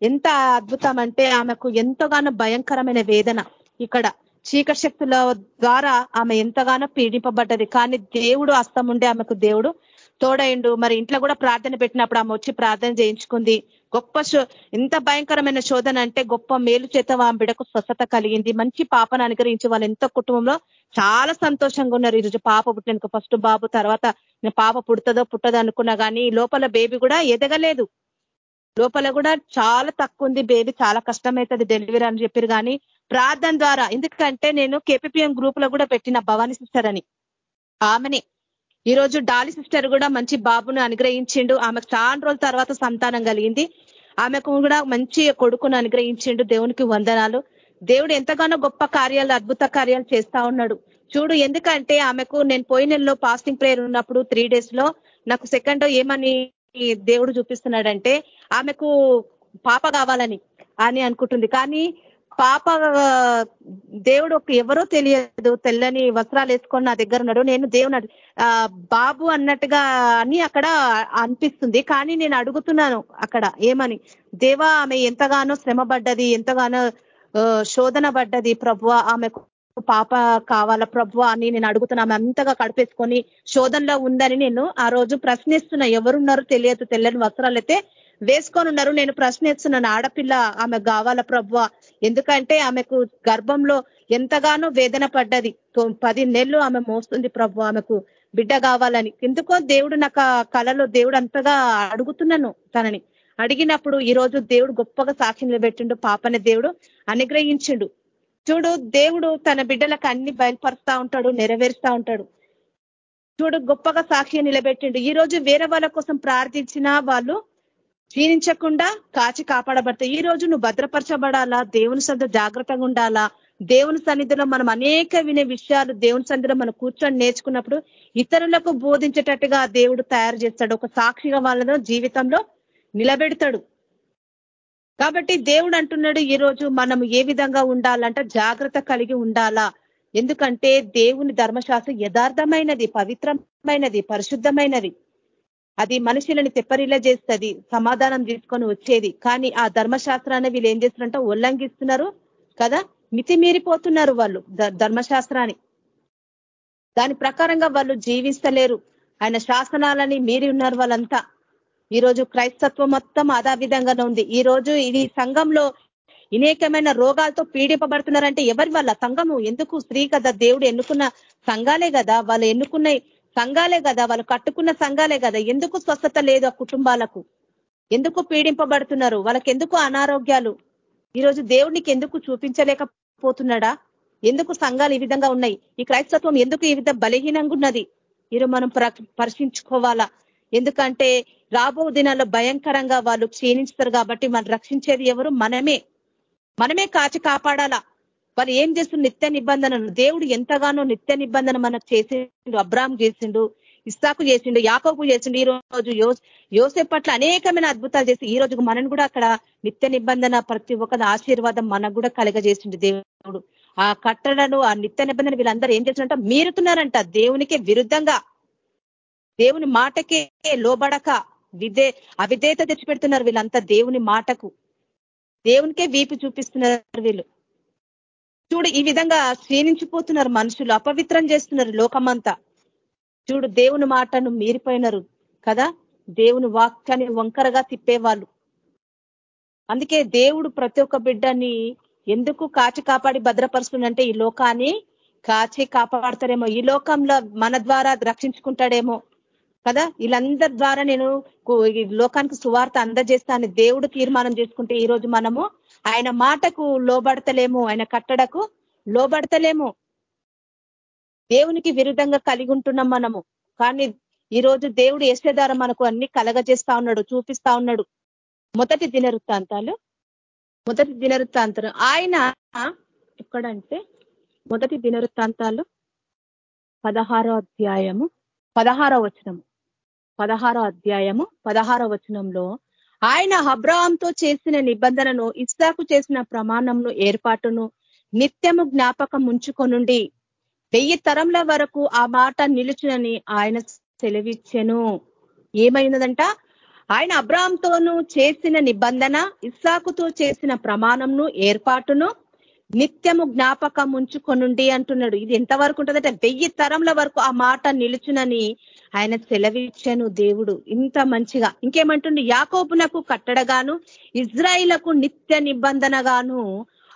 ఎంత అద్భుతం అంటే ఆమెకు ఎంతగానో భయంకరమైన వేదన ఇక్కడ. చీకటి శక్తుల ద్వారా ఆమె ఎంతగానో పీడింపబడ్డది. కానీ దేవుడు అస్తం ఉండే ఆమెకు దేవుడు తోడైండు మరి ఇంట్లో కూడా ప్రార్థన పెట్టినప్పుడు ఆమె వచ్చి ప్రార్థన చేయించుకుంది. గొప్ప ఎంత భయంకరమైన శోధన అంటే గొప్ప మేలు చేత ఆమె బిడకు స్వస్థత కలిగింది. మంచి పాపను అనుగ్రహించి వాళ్ళు ఎంతో కుటుంబంలో చాలా సంతోషంగా ఉన్నారు. ఈరోజు పాప పుట్టినందుకు ఫస్ట్ బాబు తర్వాత పాప పుడుతుందో పుట్టదో అనుకున్నా కానీ లోపల బేబీ కూడా ఎదగలేదు. లోపల కూడా చాలా తక్కువ ఉంది. బేబీ చాలా కష్టమవుతుంది డెలివరీ అని చెప్పారు కానీ ప్రార్థన ద్వారా. ఎందుకంటే నేను కేపీఎం గ్రూప్లో కూడా పెట్టిన భవానీ సిస్టర్ అని. ఆమెని ఈ రోజు డాలి సిస్టర్ కూడా మంచి బాబును అనుగ్రహించిండు. ఆమెకు చాలా రోజుల తర్వాత సంతానం కలిగింది. ఆమెకు కూడా మంచి కొడుకును అనుగ్రహించిండు. దేవునికి వందనాలు. దేవుడు ఎంతగానో గొప్ప కార్యాలు అద్భుత కార్యాలు చేస్తా ఉన్నాడు. చూడు ఎందుకంటే ఆమెకు నేను పోయిన నెలలో పాస్టింగ్ ప్రేయర్ ఉన్నప్పుడు త్రీ డేస్లో నాకు సెకండ్ ఏమని దేవుడు చూపిస్తున్నాడంటే ఆమెకు పాప కావాలని అని అనుకుంటుంది. కానీ పాప దేవుడు ఎవరో తెలియదు. తెల్లని వస్త్రాలు వేసుకొని నా దగ్గర ఉన్నాడు. నేను దేవుని బాబు అన్నట్టుగా అని అక్కడ అనిపిస్తుంది. కానీ నేను అడుగుతున్నాను అక్కడ ఏమని? దేవా ఆమె ఎంతగానో శ్రమపడ్డది ఎంతగానో శోధన పడ్డది. ప్రభు ఆమెకు పాప కావాల ప్రభు అని నేను అడుగుతున్నా. ఆమె అంతగా కడిపేసుకొని శోధనలో ఉందని నేను ఆ రోజు ప్రశ్నిస్తున్నా. ఎవరున్నారో తెలియదు. తెల్లని వస్త్రాలు అయితే వేసుకొని ఉన్నారు. నేను ప్రశ్నిస్తున్నాను ఆడపిల్ల ఆమె కావాల ప్రభు ఎందుకంటే ఆమెకు గర్భంలో ఎంతగానో వేదన పడ్డది. పది నెలలు ఆమె మోస్తుంది ప్రభు ఆమెకు బిడ్డ కావాలని. ఎందుకో దేవుడు నాకు కళలో దేవుడు అంతగా అడుగుతున్నాను తనని. అడిగినప్పుడు ఈ రోజు దేవుడు గొప్పగా సాక్షి నిలబెట్టిండు పాపని దేవుడు అనుగ్రహించిండు. చూడు దేవుడు తన బిడ్డలకు అన్ని బయలుపరుస్తా ఉంటాడు నెరవేరుస్తా ఉంటాడు. చూడు గొప్పగా సాక్షి నిలబెట్టిండు. ఈ రోజు వేరే వాళ్ళ కోసం ప్రార్థించినా వాళ్ళు క్షీణించకుండా కాచి కాపాడబడతాయి ఈ రోజు నువ్వు భద్రపరచబడాలా? దేవుని సంత జాగ్రత్తగా ఉండాలా? దేవుని సన్నిధిలో మనం అనేక వినే విషయాలు దేవుని సన్నిధిలో మనం కూర్చొని నేర్చుకున్నప్పుడు ఇతరులకు బోధించేటట్టుగా దేవుడు తయారు చేస్తాడు. ఒక సాక్షిగా వాళ్ళను జీవితంలో నిలబెడతాడు. కాబట్టి దేవుడు అంటున్నాడు ఈ రోజు మనం ఏ విధంగా ఉండాలంటే జాగ్రత్త కలిగి ఉండాలా? ఎందుకంటే దేవుని ధర్మశాస్త్రం యథార్థమైనది పవిత్రమైనది పరిశుద్ధమైనది. అది మనుషులని తెప్పరిలా చేస్తుంది సమాధానం తీసుకొని వచ్చేది. కానీ ఆ ధర్మశాస్త్రాన్ని వీళ్ళు ఏం చేస్తున్నారంటే ఉల్లంఘిస్తున్నారు కదా మితిమీరిపోతున్నారు వాళ్ళు ధర్మశాస్త్రాన్ని. దాని ప్రకారంగా వాళ్ళు జీవిస్తలేరు. ఆయన శాసనాలని మీరి ఉన్నారు వాళ్ళంతా. ఈరోజు క్రైస్తత్వం మొత్తం అదా విధంగానే ఉంది. ఈ రోజు ఇది సంఘంలో అనేకమైన రోగాలతో పీడింపబడుతున్నారంటే ఎవరి వాళ్ళ సంఘము? ఎందుకు స్త్రీ కదా దేవుడు ఎన్నుకున్న సంఘాలే కదా వాళ్ళు ఎన్నుకున్న సంఘాలే కదా వాళ్ళు కట్టుకున్న సంఘాలే కదా. ఎందుకు స్వస్థత లేదు ఆ కుటుంబాలకు? ఎందుకు పీడింపబడుతున్నారు? వాళ్ళకి ఎందుకు అనారోగ్యాలు? ఈరోజు దేవుడికి ఎందుకు చూపించలేకపోతున్నాడా? ఎందుకు సంఘాలు ఈ విధంగా ఉన్నాయి? ఈ క్రైస్తత్వం ఎందుకు ఈ విధంగా బలహీనంగా ఉన్నది? ఈరోజు మనం పరిశీలించుకోవాలా? ఎందుకంటే రాబో దినాల్లో భయంకరంగా వాళ్ళు క్షీణిస్తారు కాబట్టి మనం రక్షించేది ఎవరు? మనమే. మనమే కాచి కాపాడాలా? వాళ్ళు ఏం చేస్తుండ్రు నిత్య నిబంధనను? దేవుడు ఎంతగానో నిత్య నిబంధన మనకు చేసిండు అబ్రామ్ చేసిండు ఇస్సాకు చేసిండు యాకోబు చేసిండు ఈ రోజు యోసే పట్ల అనేకమైన అద్భుతాలు చేసి ఈ రోజు మనని కూడా అక్కడ నిత్య నిబంధన ప్రతి ఒక్కరి ఆశీర్వాదం మనకు కూడా కలగజేసిండు దేవుడు. ఆ కట్టడను ఆ నిత్య నిబంధన వీళ్ళందరూ ఏం చేస్తున్నారంట? మీరుతున్నారంట. దేవునికి విరుద్ధంగా. దేవుని మాటకే లోబడక విదే అవిధేత తెచ్చిపెడుతున్నారు వీళ్ళంతా దేవుని మాటకు. దేవునికే వీపు చూపిస్తున్నారు వీళ్ళు. చూడు ఈ విధంగా క్షీణించిపోతున్నారు మనుషులు అపవిత్రం చేస్తున్నారు లోకమంతా. చూడు దేవుని మాటను మీరిపోయినారు కదా? దేవుని వాక్యాన్ని వంకరగా తిప్పేవాళ్ళు. అందుకే దేవుడు ప్రతి ఒక్క బిడ్డని ఎందుకు కాచి కాపాడి భద్రపరుస్తుందంటే ఈ లోకాన్ని కాచి కాపాడతారేమో ఈ లోకంలో మన ద్వారా రక్షించుకుంటాడేమో కదా? వీళ్ళందరి ద్వారా నేను లోకానికి సువార్త అందజేస్తాను దేవుడు తీర్మానం చేసుకుంటే ఈ రోజు మనము ఆయన మాటకు లోబడతలేము ఆయన కట్టడకు లోబడతలేము. దేవునికి విరుద్ధంగా కలిగి ఉంటున్నాం మనము. కానీ ఈ రోజు దేవుడు ఎసేదార మనకు అన్ని కలగజేస్తా ఉన్నాడు చూపిస్తా ఉన్నాడు. మొదటి దినవృత్తాంతాలు మొదటి దినవృత్తాంతాలు. ఆయన ఎక్కడంటే మొదటి దినవృత్తాంతాలు పదహారో అధ్యాయము పదహారో వచనము పదహారో అధ్యాయము పదహారో వచనంలో ఆయన అబ్రాహంతో చేసిన నిబంధనను ఇస్సాకు చేసిన ప్రమాణంను ఏర్పాటును నిత్యము జ్ఞాపకం ఉంచుకొనుండి వెయ్యి తరంల వరకు ఆ మాట నిలుచునని ఆయన సెలవిచ్చెను. ఏమైనదంట? ఆయన అబ్రాహంతోనూ చేసిన నిబంధన ఇస్సాకుతో చేసిన ప్రమాణంను ఏర్పాటును నిత్యము జ్ఞాపకం ఉంచుకొనుండి అంటున్నాడు. ఇది ఎంతవరకు ఉంటుందంటే వెయ్యి తరంల వరకు ఆ మాట నిలుచునని ఆయన సెలవిచ్చాను దేవుడు. ఇంత మంచిగా. ఇంకేమంటుండే? యాకోబునకు కట్టడగాను ఇజ్రాయిలకు నిత్య నిబంధనగాను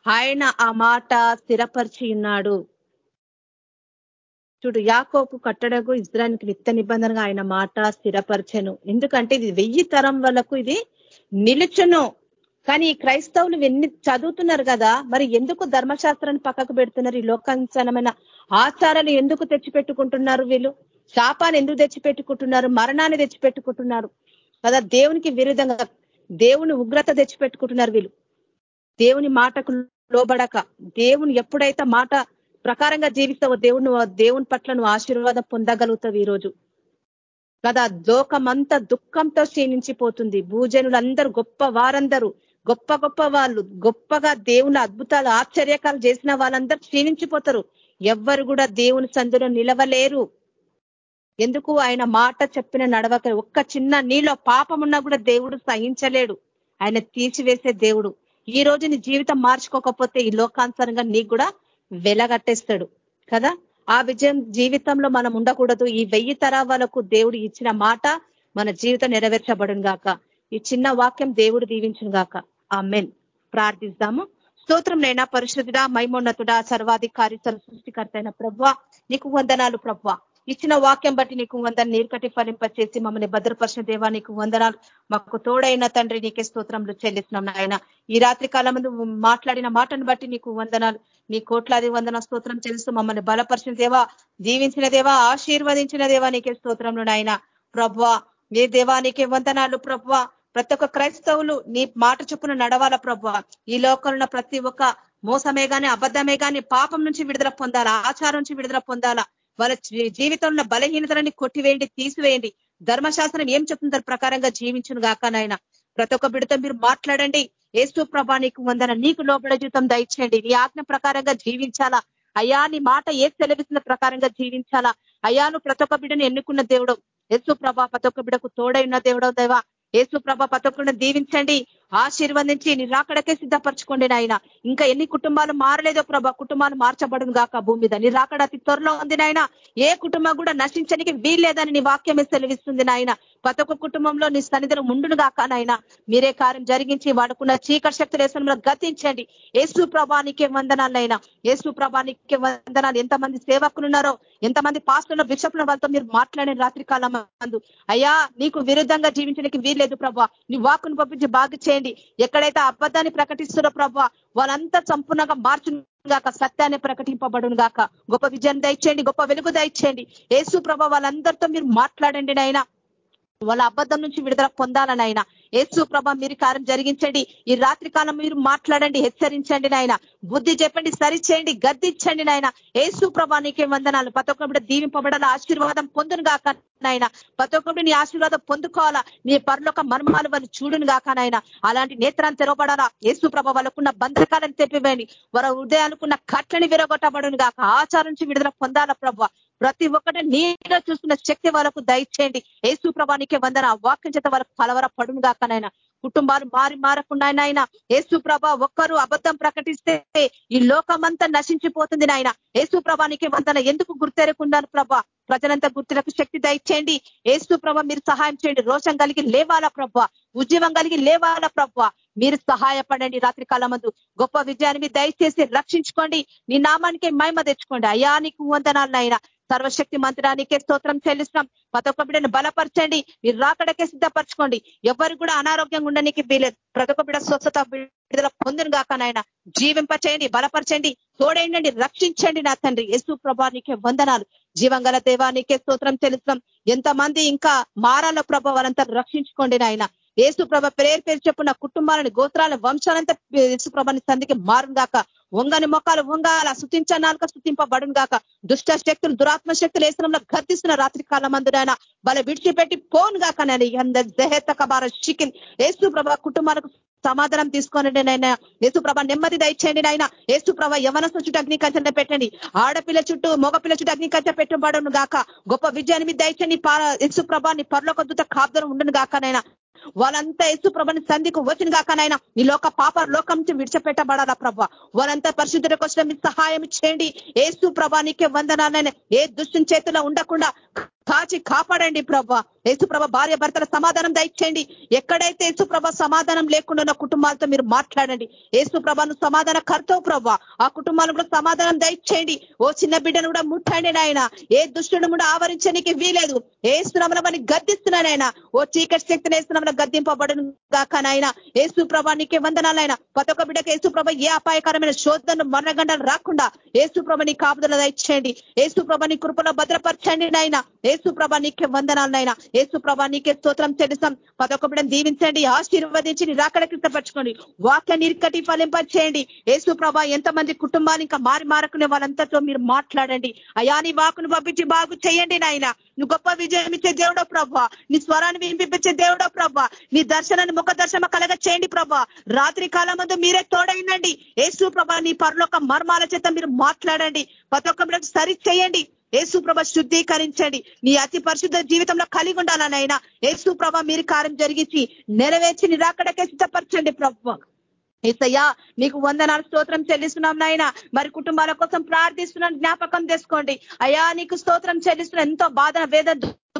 ఆయన ఆ మాట స్థిరపరిచి ఉన్నాడు చూడు యాకోపు కట్టడకు ఇజ్రాయిల్కి నిత్య నిబంధనగా ఆయన మాట స్థిరపరచను. ఎందుకంటే ఇది వెయ్యి తరం వరకు ఇది నిలుచును. కానీ ఈ క్రైస్తవులు ఎన్ని చదువుతున్నారు కదా మరి ఎందుకు ధర్మశాస్త్రాన్ని పక్కకు పెడుతున్నారు? ఈ లోకంచనమైన ఆచారాలు ఎందుకు తెచ్చిపెట్టుకుంటున్నారు వీళ్ళు? శాపాన్ని ఎందుకు తెచ్చిపెట్టుకుంటున్నారు? మరణాన్ని తెచ్చిపెట్టుకుంటున్నారు కదా? దేవునికి విరుద్ధంగా దేవుని ఉగ్రత తెచ్చిపెట్టుకుంటున్నారు వీళ్ళు. దేవుని మాటకు లోబడక దేవుని ఎప్పుడైతే మాట ప్రకారంగా జీవిస్తావో దేవుని దేవుని పట్ల నువ్వు ఆశీర్వాదం పొందగలుగుతావు ఈరోజు. కదా? లోకమంతా దుఃఖంతో క్షీణించిపోతుంది. భూజనులందరూ గొప్ప వారందరూ గొప్ప గొప్ప వాళ్ళు గొప్పగా దేవుని అద్భుతాలు ఆశ్చర్యకాలు చేసిన వాళ్ళందరూ క్షీణించిపోతారు. ఎవ్వరు కూడా దేవుని సందులో నిలవలేరు. ఎందుకు? ఆయన మాట చెప్పిన నడవక ఒక్క చిన్న నీలో పాపం ఉన్నా కూడా దేవుడు సహించలేడు. ఆయన తీసివేసే దేవుడు. ఈ రోజు నీ జీవితం మార్చుకోకపోతే ఈ లోకానుసరంగా నీకు కూడా వెలగట్టేస్తాడు. కదా? ఆ విజయం జీవితంలో మనం ఉండకూడదు. ఈ వెయ్యి తరావాలకు దేవుడు ఇచ్చిన మాట మన జీవితం నెరవేర్చబడును గాక. ఈ చిన్న వాక్యం దేవుడు దీవించును గాక. ఆ మెన్ ప్రార్థిస్తాము. స్తోత్రం నైనా పరిశుద్ధుడా మైమోన్నతుడా సర్వాధికారి సృష్టికర్త అయిన ప్రభ నీకు వందనాలు ప్రభ్వ. ఇచ్చిన వాక్యం బట్టి నీకు వందన నీరుకటి ఫలింపచేసి మమ్మల్ని భద్రపరిచిన దేవా నీకు వందనాలు. మాకు తోడైన తండ్రి నీకే స్తోత్రంలో చెల్లిస్తున్నాం నాయన. ఈ రాత్రి కాలం మాట్లాడిన మాటను బట్టి నీకు వందనాలు. నీ కోట్లాది వందన స్తోత్రం చెల్లిస్తూ మమ్మల్ని బలపరిచిన దేవా జీవించిన దేవా ఆశీర్వదించిన దేవా నీకే స్తోత్రంలో నాయన. ప్రభ్వ ఏ దేవానికి వందనాలు ప్రభ ప్రతి ఒక్క క్రైస్తవులు నీ మాట చొప్పున నడవాల ప్రభు. ఈ లోకంలో ప్రతి ఒక్క మోసమే కానీ అబద్ధమే గాని పాపం నుంచి విడుదల పొందాలా ఆచారం నుంచి విడుదల పొందాలా. వాళ్ళ జీవితంలో బలహీనతలని కొట్టివేయండి తీసివేయండి. ధర్మశాస్త్రం ఏం చెప్తుంది ప్రకారంగా జీవించును గాక నాయన. ప్రతి ఒక్క బిడతో మీరు మాట్లాడండి. ఏసు ప్రభా నీకు వందన నీకు లోపల జీవితం దయచేయండి. నీ ఆజ్ఞ ప్రకారంగా జీవించాలా. అయ్యా నీ మాట ఏ సెలవిస్తున్న ప్రకారంగా జీవించాలా. అయ్యాను ప్రతి ఒక్క బిడ్డను ఎన్నుకున్న దేవుడు. యేసు ప్రభా ప్రతి ఒక్క బిడకు తోడైన దేవుడో దేవా. యేసు ప్రభ పతకుండా దీవించండి. ఆశీర్వదించి నీ రాకడకే సిద్ధపరచుకోండి నాయన. ఇంకా ఎన్ని కుటుంబాలు మారలేదో ప్రభా కుటుంబాలు మార్చబడును గాక భూమి మీద. నీ రాకడ అతి త్వరలో ఉంది నాయన. ఏ కుటుంబం కూడా నశించడానికి వీల్లేదని నీ వాక్యమే సెలవిస్తుంది నాయన. ప్రతి ఒక్క కుటుంబంలో నీ సన్నిధిలో ముండును గాక నాయన. మీరే కార్యం జరిగించి వాడుకున్న చీకటి శక్తులు వేసిన గతించండి. ఏసు ప్రభానికే వందనాలైనా ఏసు ప్రభానికే వందనాలు. ఎంతమంది సేవకులు ఉన్నారో ఎంతమంది పాస్టులు బిషప్ల వాళ్ళతో మీరు మాట్లాడిన రాత్రి కాలం అయ్యా నీకు విరుద్ధంగా జీవించడానికి వీల్లేదు ప్రభా. నీ వాకును పంపించి బాగు చేయండి. ఎక్కడైతే అబద్ధాన్ని ప్రకటిస్తున్నారో ప్రభావ వాళ్ళంతా సంపూర్ణంగా మార్చును గాక సత్యాన్ని ప్రకటింపబడును గాక. గొప్ప విజయం దయచేయండి గొప్ప వెలుగు దయచేయండి. ఏసు ప్రభ వాళ్ళందరితో మీరు మాట్లాడండి నాయన. వాళ్ళ అబద్ధం నుంచి విడుదల పొందాలని ఏసు ప్రభ మీరు కార్యం జరిగించండి. ఈ రాత్రి కాలం మీరు మాట్లాడండి హెచ్చరించండి నాయన. బుద్ధి చెప్పండి సరి చేయండి గద్దించండి నాయన. ఏసు ప్రభా నీకే వందనాలు. ప్రతి దీవింపబడాల? ఆశీర్వాదం పొందును గాక నాయన. పతొక్కడు నీ ఆశీర్వాదం పొందుకోవాలా? నీ పరులోక మర్మాలు వాళ్ళు చూడును గాక నాయన. అలాంటి నేత్రాన్ని తెరవబడాలా? ఏసు ప్రభ వాళ్ళకున్న బంధకాలను తెప్పివేయండి. వారి హృదయాలకున్న కట్లని విరగొట్టబడును గాక. ఆచారం నుంచి విడుదల పొందాలా ప్రభ? ప్రతి ఒక్కటి నీగా చూసుకున్న శక్తి వాళ్ళకు దయచేయండి. ఏసు ప్రభానికే వందన. వాక్యం చేత వాళ్ళకు కలవర పడును కాకనైనా కుటుంబాలు మారి మారకుండా నాయన. ఏసు ప్రభ ఒక్కరు అబద్ధం ప్రకటిస్తే ఈ లోకమంతా నశించిపోతుంది నాయన. ఏసు ప్రభానికి వందన. ఎందుకు గుర్తెరకుండాను ప్రభ? ప్రజలంతా గుర్తులకు శక్తి దయచేయండి. ఏసు ప్రభ మీరు సహాయం చేయండి. రోషం కలిగి లేవాలా ప్రభ? ఉద్యమం కలిగి లేవాలా ప్రభ? మీరు సహాయపడండి రాత్రి కాలమందు. గొప్ప విజయాన్ని మీరు దయచేసి రక్షించుకోండి. నీ నామానికే మహిమ తెచ్చుకోండి. అయ్యా నీకు వందనాలనైనా సర్వశక్తి మంత్రానికే స్తోత్రం చెల్లిస్తాం ప్రతి ఒక్క బిడ్డను బలపరచండి. మీరు రాకడకే సిద్ధపరచుకోండి. ఎవరు కూడా అనారోగ్యంగా ఉండడానికి వీలేదు. ప్రతి ఒక్క బిడ్డ స్వస్థత విడుదల పొందును గాక నాయన. జీవింపచేయండి బలపరచండి తోడేయండి రక్షించండి నా తండ్రి. యేసు ప్రభానికే వందనాలు. జీవంగల దేవానికే స్తోత్రం తెలుస్తాం ఎంతమంది ఇంకా మారాల ప్రభ వాళ్ళంతా రక్షించుకోండి నాయన. ఏసు ప్రభ పేరు పేరు చెప్పున్న కుటుంబాలను గోత్రాలను వంశాలంతా యేసు ప్రభాని సంధికి మారును వంగని మొక్కలు వంగాల శుతించనాలుక శుతింపబడును గాక. దుష్ట శక్తులు దురాత్మ శక్తులు వేసనంలో గర్తిస్తున్న రాత్రి కాలం మందునైనా వాళ్ళ విడిచిపెట్టి పోను గాక నేను దహేతక బార చికెన్ ఏసు ప్రభ కుటుంబాలకు సమాధానం తీసుకోనండి నాయన. యేసు ప్రభ నెమ్మది దయచేయండి నాయన. యేసు ప్రభ యవనస్సు చుట్టూ అగ్ని కంచెన పెట్టండి. ఆడపిల్ల చుట్టూ మగపిల్ల చుట్టూ అగ్ని కంచె పెట్టబడను గాక. గొప్ప విజయాన్ని మీద దయచండి యేసు ప్రభ నీ పర్లోక దూత కాపుదరం ఉండను గాక నైనా వాళ్ళంతా యేసు ప్రభని సంధికి వచ్చిన కాకనైనా ఈ లోక పాప లోకం నుంచి విడిచిపెట్టబడాలా ప్రభ. వాళ్ళంతా పరిశుద్ధులకు వచ్చిన మీ సహాయం చేయండి. ఏసు ప్రభానికే వందనాలైనా ఏ దుష్టుని చేతిలో ఉండకుండా కాచి కాపాడండి ప్రభ. యేసుప్రభ భార్య భర్తల సమాధానం దయచేయండి. ఎక్కడైతే యేసుప్రభ సమాధానం లేకుండా ఉన్న కుటుంబాలతో మీరు మాట్లాడండి. యేసుప్రభను సమాధాన కర్తవు ప్రభ. ఆ కుటుంబాలను కూడా సమాధానం దయచేయండి. ఓ చిన్న బిడ్డను కూడా ముట్టండి నాయన. ఏ దుష్టుడు కూడా ఆవరించడానికి వీలేదు ఏ స్థునములమని గద్దిస్తున్నానైనా ఓ చీకటి శక్తిని వేస్తున్నామని గద్దింపబడను కాకనైనా నాయన. ఏసు వందనాలైనా ప్రతి ఒక్క బిడ్డకి యేసు ఏ అపాయకరమైన శోధన మరణగండలు రాకుండా ఏసు కాపుదల దయచేయండి. ఏసు కృపలో భద్రపరచండి నాయన. ఏసు ప్రభ నీకే వందనాలనైనా. ఏసు ప్రభా నీకే స్తోత్రం చెల్లిస్తాం. పదొక బిడ్డను దీవించండి ఆశీర్వదించి నిరాకడ కృతపరచుకోండి. వాక్య నిర్కటి ఫలింపచేయండి. ఏసు ప్రభా ఎంతమంది కుటుంబాలు ఇంకా మారి మారకునే వాళ్ళంతతో మీరు మాట్లాడండి. అయా నీ వాకును పంపించి బాగు చేయండి నాయన. నువ్వు గొప్ప విజయం ఇచ్చే దేవుడో ప్రభా. నీ స్వరాన్ని వినిపించే దేవుడో ప్రభా. నీ దర్శనాన్ని ముఖ దర్శన కలగ చేయండి ప్రభా. రాత్రి కాలం ముందు మీరే తోడైందండి ఏసు ప్రభా నీ పరలోక మర్మాల చేత మీరు మాట్లాడండి. ప్రతి ఒక్క సరి చేయండి. ఏసుప్రభ శుద్ధీకరించండి. నీ అతి పరిశుద్ధ జీవితంలో కలిగి ఉండాలనైనా ఏసుప్రభ మీరు కార్యం జరిగించి నెరవేర్చి నిరాకడకే సిద్ధపరచండి ప్రభు. ఏసయ్యా నీకు వందనాలు స్తోత్రం చెల్లిస్తున్నాం నాయన. మరి కుటుంబాల కోసం ప్రార్థిస్తున్నాను జ్ఞాపకం చేసుకోండి. అయ్యా నీకు స్తోత్రం చెల్లిస్తున్నా ఎంతో బాధన వేద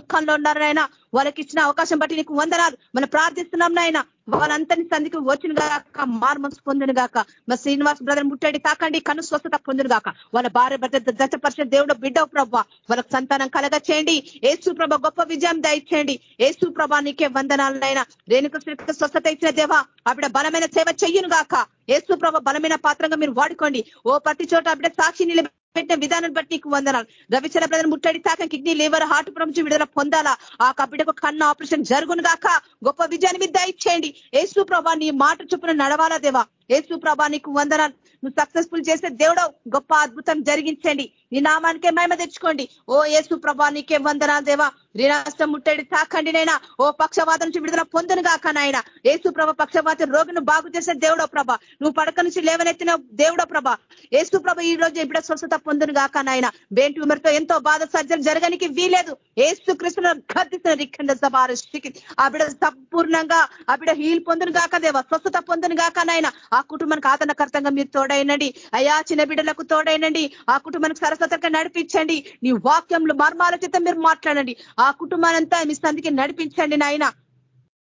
దుఃఖంలో ఉన్నారనైనా వాళ్ళకి ఇచ్చిన అవకాశం బట్టి నీకు వందనాలు. మనం ప్రార్థిస్తున్నాం నాయన. వాళ్ళంతని సంధికి వచ్చిన గాక మార్మన్స్ పొందిన గాక మా శ్రీనివాస్ బ్రదర్ ముట్టడి తాకండి కను స్వస్థత పొందిన గాక. వాళ్ళ భార్య భర్త దశపరిచిన దేవుడు బిడ్డ ప్రభ వాళ్ళకు సంతానం కలగ చేయండి. ఏసు ప్రభ గొప్ప విజయం దయచేయండి. ఏసు ప్రభ నీకే వందనాలనైనా రేణుక శ్రీక స్వస్థత ఇచ్చిన దేవా ఆవిడ బలమైన సేవ చెయ్యను గాక. ఏసు ప్రభ బలమైన పాత్రంగా మీరు వాడుకోండి. ఓ ప్రతి చోట ఆవిడ సాక్షి నిలబె పెట్టిన విధానం బట్టి నీకు వందనాలు. రవిచర బ్రదర్ ముట్టడి తాక కిడ్నీ లేవర్ హార్ట్ నుంచి విడుదల పొందాలా? ఆ కబిడకు కన్ను ఆపరేషన్ జరుగును గాక. గొప్ప విజయాన్ని మీద దయచేయండి. ఏసు ప్రభా నీ మాట చొప్పున నడవాలా దేవా? ఏసు ప్రభా నీకు వందనాలు. నువ్వు సక్సెస్ఫుల్ చేసే దేవుడవు గొప్ప అద్భుతం జరిగించండి. నీ నామానికే మహిమ తెచ్చుకోండి. ఓ ఏసు ప్రభా నీకే వందనాలు దేవా. శ్రీరాష్ట్రం ముట్టడి తాకండి నైనా ఓ పక్షవాతం నుంచి విడుదల పొందును కాక నాయన. ఏసు ప్రభ పక్షవాత రోగిని బాగు చేసే దేవుడో ప్రభ. నువ్వు పడక నుంచి లేవనెత్తిన దేవుడో ప్రభ. ఏసు ప్రభ ఈ రోజు ఇప్పుడు స్వస్థత పొందును కాక నాయన. బేన్ ట్యూమర్తో ఎంతో బాధ సర్జరీ జరగనికి వీలేదు ఏసు కృష్ణ గర్దిస్తున్న రిఖండ సభారష్టికి ఆ బిడ సంపూర్ణంగా ఆ బిడ హీల్ పొందును కాక దేవ. స్వస్థత పొందును కాక నాయన. ఆ ఆ కుటుంబానికి ఆదరణకర్తంగా మీరు తోడైనండి. అయా చిన్న బిడ్డలకు తోడైనండి. ఆ కుటుంబానికి సరస్వతంగా నడిపించండి. నీ వాక్యంలో మర్మాల చేత మీరు మాట్లాడండి. ఆ కుటుంబానంతా మీ సందికి నడిపించండి నాయన.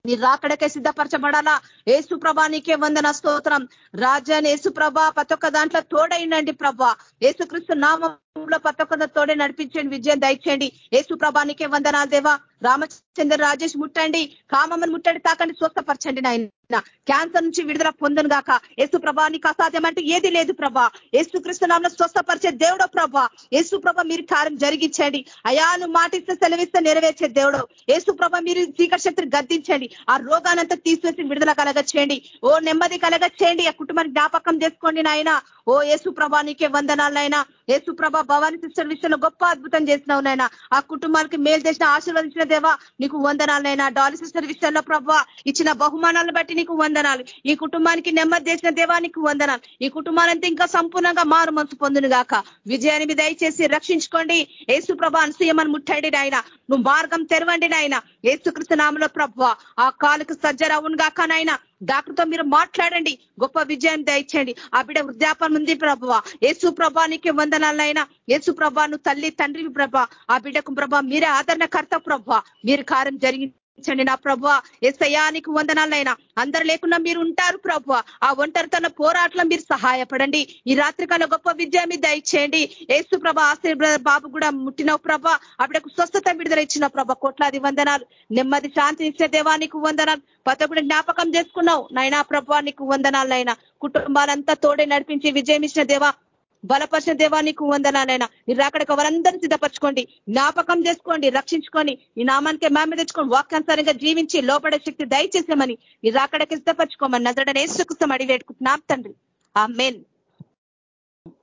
మీరు రాకడకే సిద్ధపరచబడాలా? ఏసు ప్రభా నీకే వందన స్తోత్రం. రాజాని యేసు ప్రభా ప్రతి ఒక్క దాంట్లో తోడైనండి ప్రభా. ఏసుక్రీస్తు లో ప్రతి ఒక్క తోడే నడిపించండి విజయం దయచేయండి. ఏసు ప్రభానికే వందనాలు దేవా. రామచంద్ర రాజేష్ ముట్టండి కామమ్మని ముట్టండి తాకండి స్వస్థపరచండి నాయన. క్యాన్సర్ నుంచి విడుదల పొందను గాక. ఏసు ప్రభా నీకు అసాధ్యం అంటే ఏది లేదు ప్రభా. ఏసు కృష్ణనామలో స్వస్థపరిచే దేవుడో ప్రభా. ఏసు ప్రభ మీరు కార్యం జరిగించండి. అయా నువ్వు మాటిస్తే సెలవిస్తే నెరవేర్చే దేవుడు ఏసు ప్రభ మీరు చీకటి శక్తిని గద్దించండి. ఆ రోగానంతా తీసివేసి విడుదల కలగ చేయండి. ఓ నెమ్మది కలగ చేయండి. ఆ కుటుంబానికి జ్ఞాపకం చేసుకోండి నాయన. ఓ ఏసు ప్రభా నీకే వందనాలైనా ఏసు ప్రభ భవాని సిస్టర్ విషయంలో గొప్ప అద్భుతం చేసినావు నాయన. ఆ కుటుంబానికి మేలు చేసిన ఆశీర్వదించిన దేవా నీకు వందనాలనైనా డాలి సిస్టర్ విషయంలో ప్రభా ఇచ్చిన బహుమానాలను బట్టి నీకు వందనాలు. ఈ కుటుంబానికి నెమ్మది చేసిన దేవా నీకు వందనాలు. ఈ కుటుంబాలంతా ఇంకా సంపూర్ణంగా మారు మనసు పొందును గాక విజయాన్ని మీద దయచేసి రక్షించుకోండి. ఏసు ప్రభా అనసూయమని ముట్టండి నాయన. నువ్వు మార్గం తెరవండి నాయన. ఏసుకృష్ణ నామలో ప్రభా ఆ కాలుకు సజ్జరవును గాక నాయన. డాక్టర్తో మీరు మాట్లాడండి. గొప్ప విజయాన్ని దయచేయండి. ఆ బిడ్డ వృద్ధాపం ఉంది ప్రభావ యేసు ప్రభానికి వందనాలైనా యేసు ప్రభాను తల్లి తండ్రి ప్రభ. ఆ బిడ్డకు ప్రభ మీరే ఆదరణకర్త ప్రభ. మీరు కార్యం జరిగింది చండి నా ప్రభు ఎస్ఐయానికి వందనాలైనా అందరు లేకుండా మీరు ఉంటారు ప్రభు ఆ ఒంటరితన పోరాటంలో మీరు సహాయపడండి. ఈ రాత్రికాల గొప్ప విద్య మీద దయచేయండి. ఏసు ప్రభ ఆశీర్వాద బాబు కూడా ముట్టిన ప్రభ అప్పుడకు స్వస్థత విడుదల ఇచ్చిన ప్రభ కోట్లాది వందనాలు. నెమ్మది శాంతి ఇచ్చే దేవానికి వందనాలు. పతకుడు జ్ఞాపకం చేసుకున్నావు. నైనా ప్రభా నీకు వందనాలైనా కుటుంబాలంతా తోడే నడిపించి విజయం ఇచ్చిన దేవా బలపరిచిన దేవానికి వందనాలైనా. మీరు అక్కడికి ఎవరందరినీ సిద్ధపరచుకోండి. జ్ఞాపకం చేసుకోండి రక్షించుకొని ఈ నామానికి మేమ తెచ్చుకొని వాక్యానుసారంగా జీవించి లోపడే శక్తి దయచేసామని మీరు అక్కడికి సిద్ధపరచుకోమని నజరడనే సుఖం అడిగి వేడుకుంటున్నాం తండ్రి. ఆ మెయిన్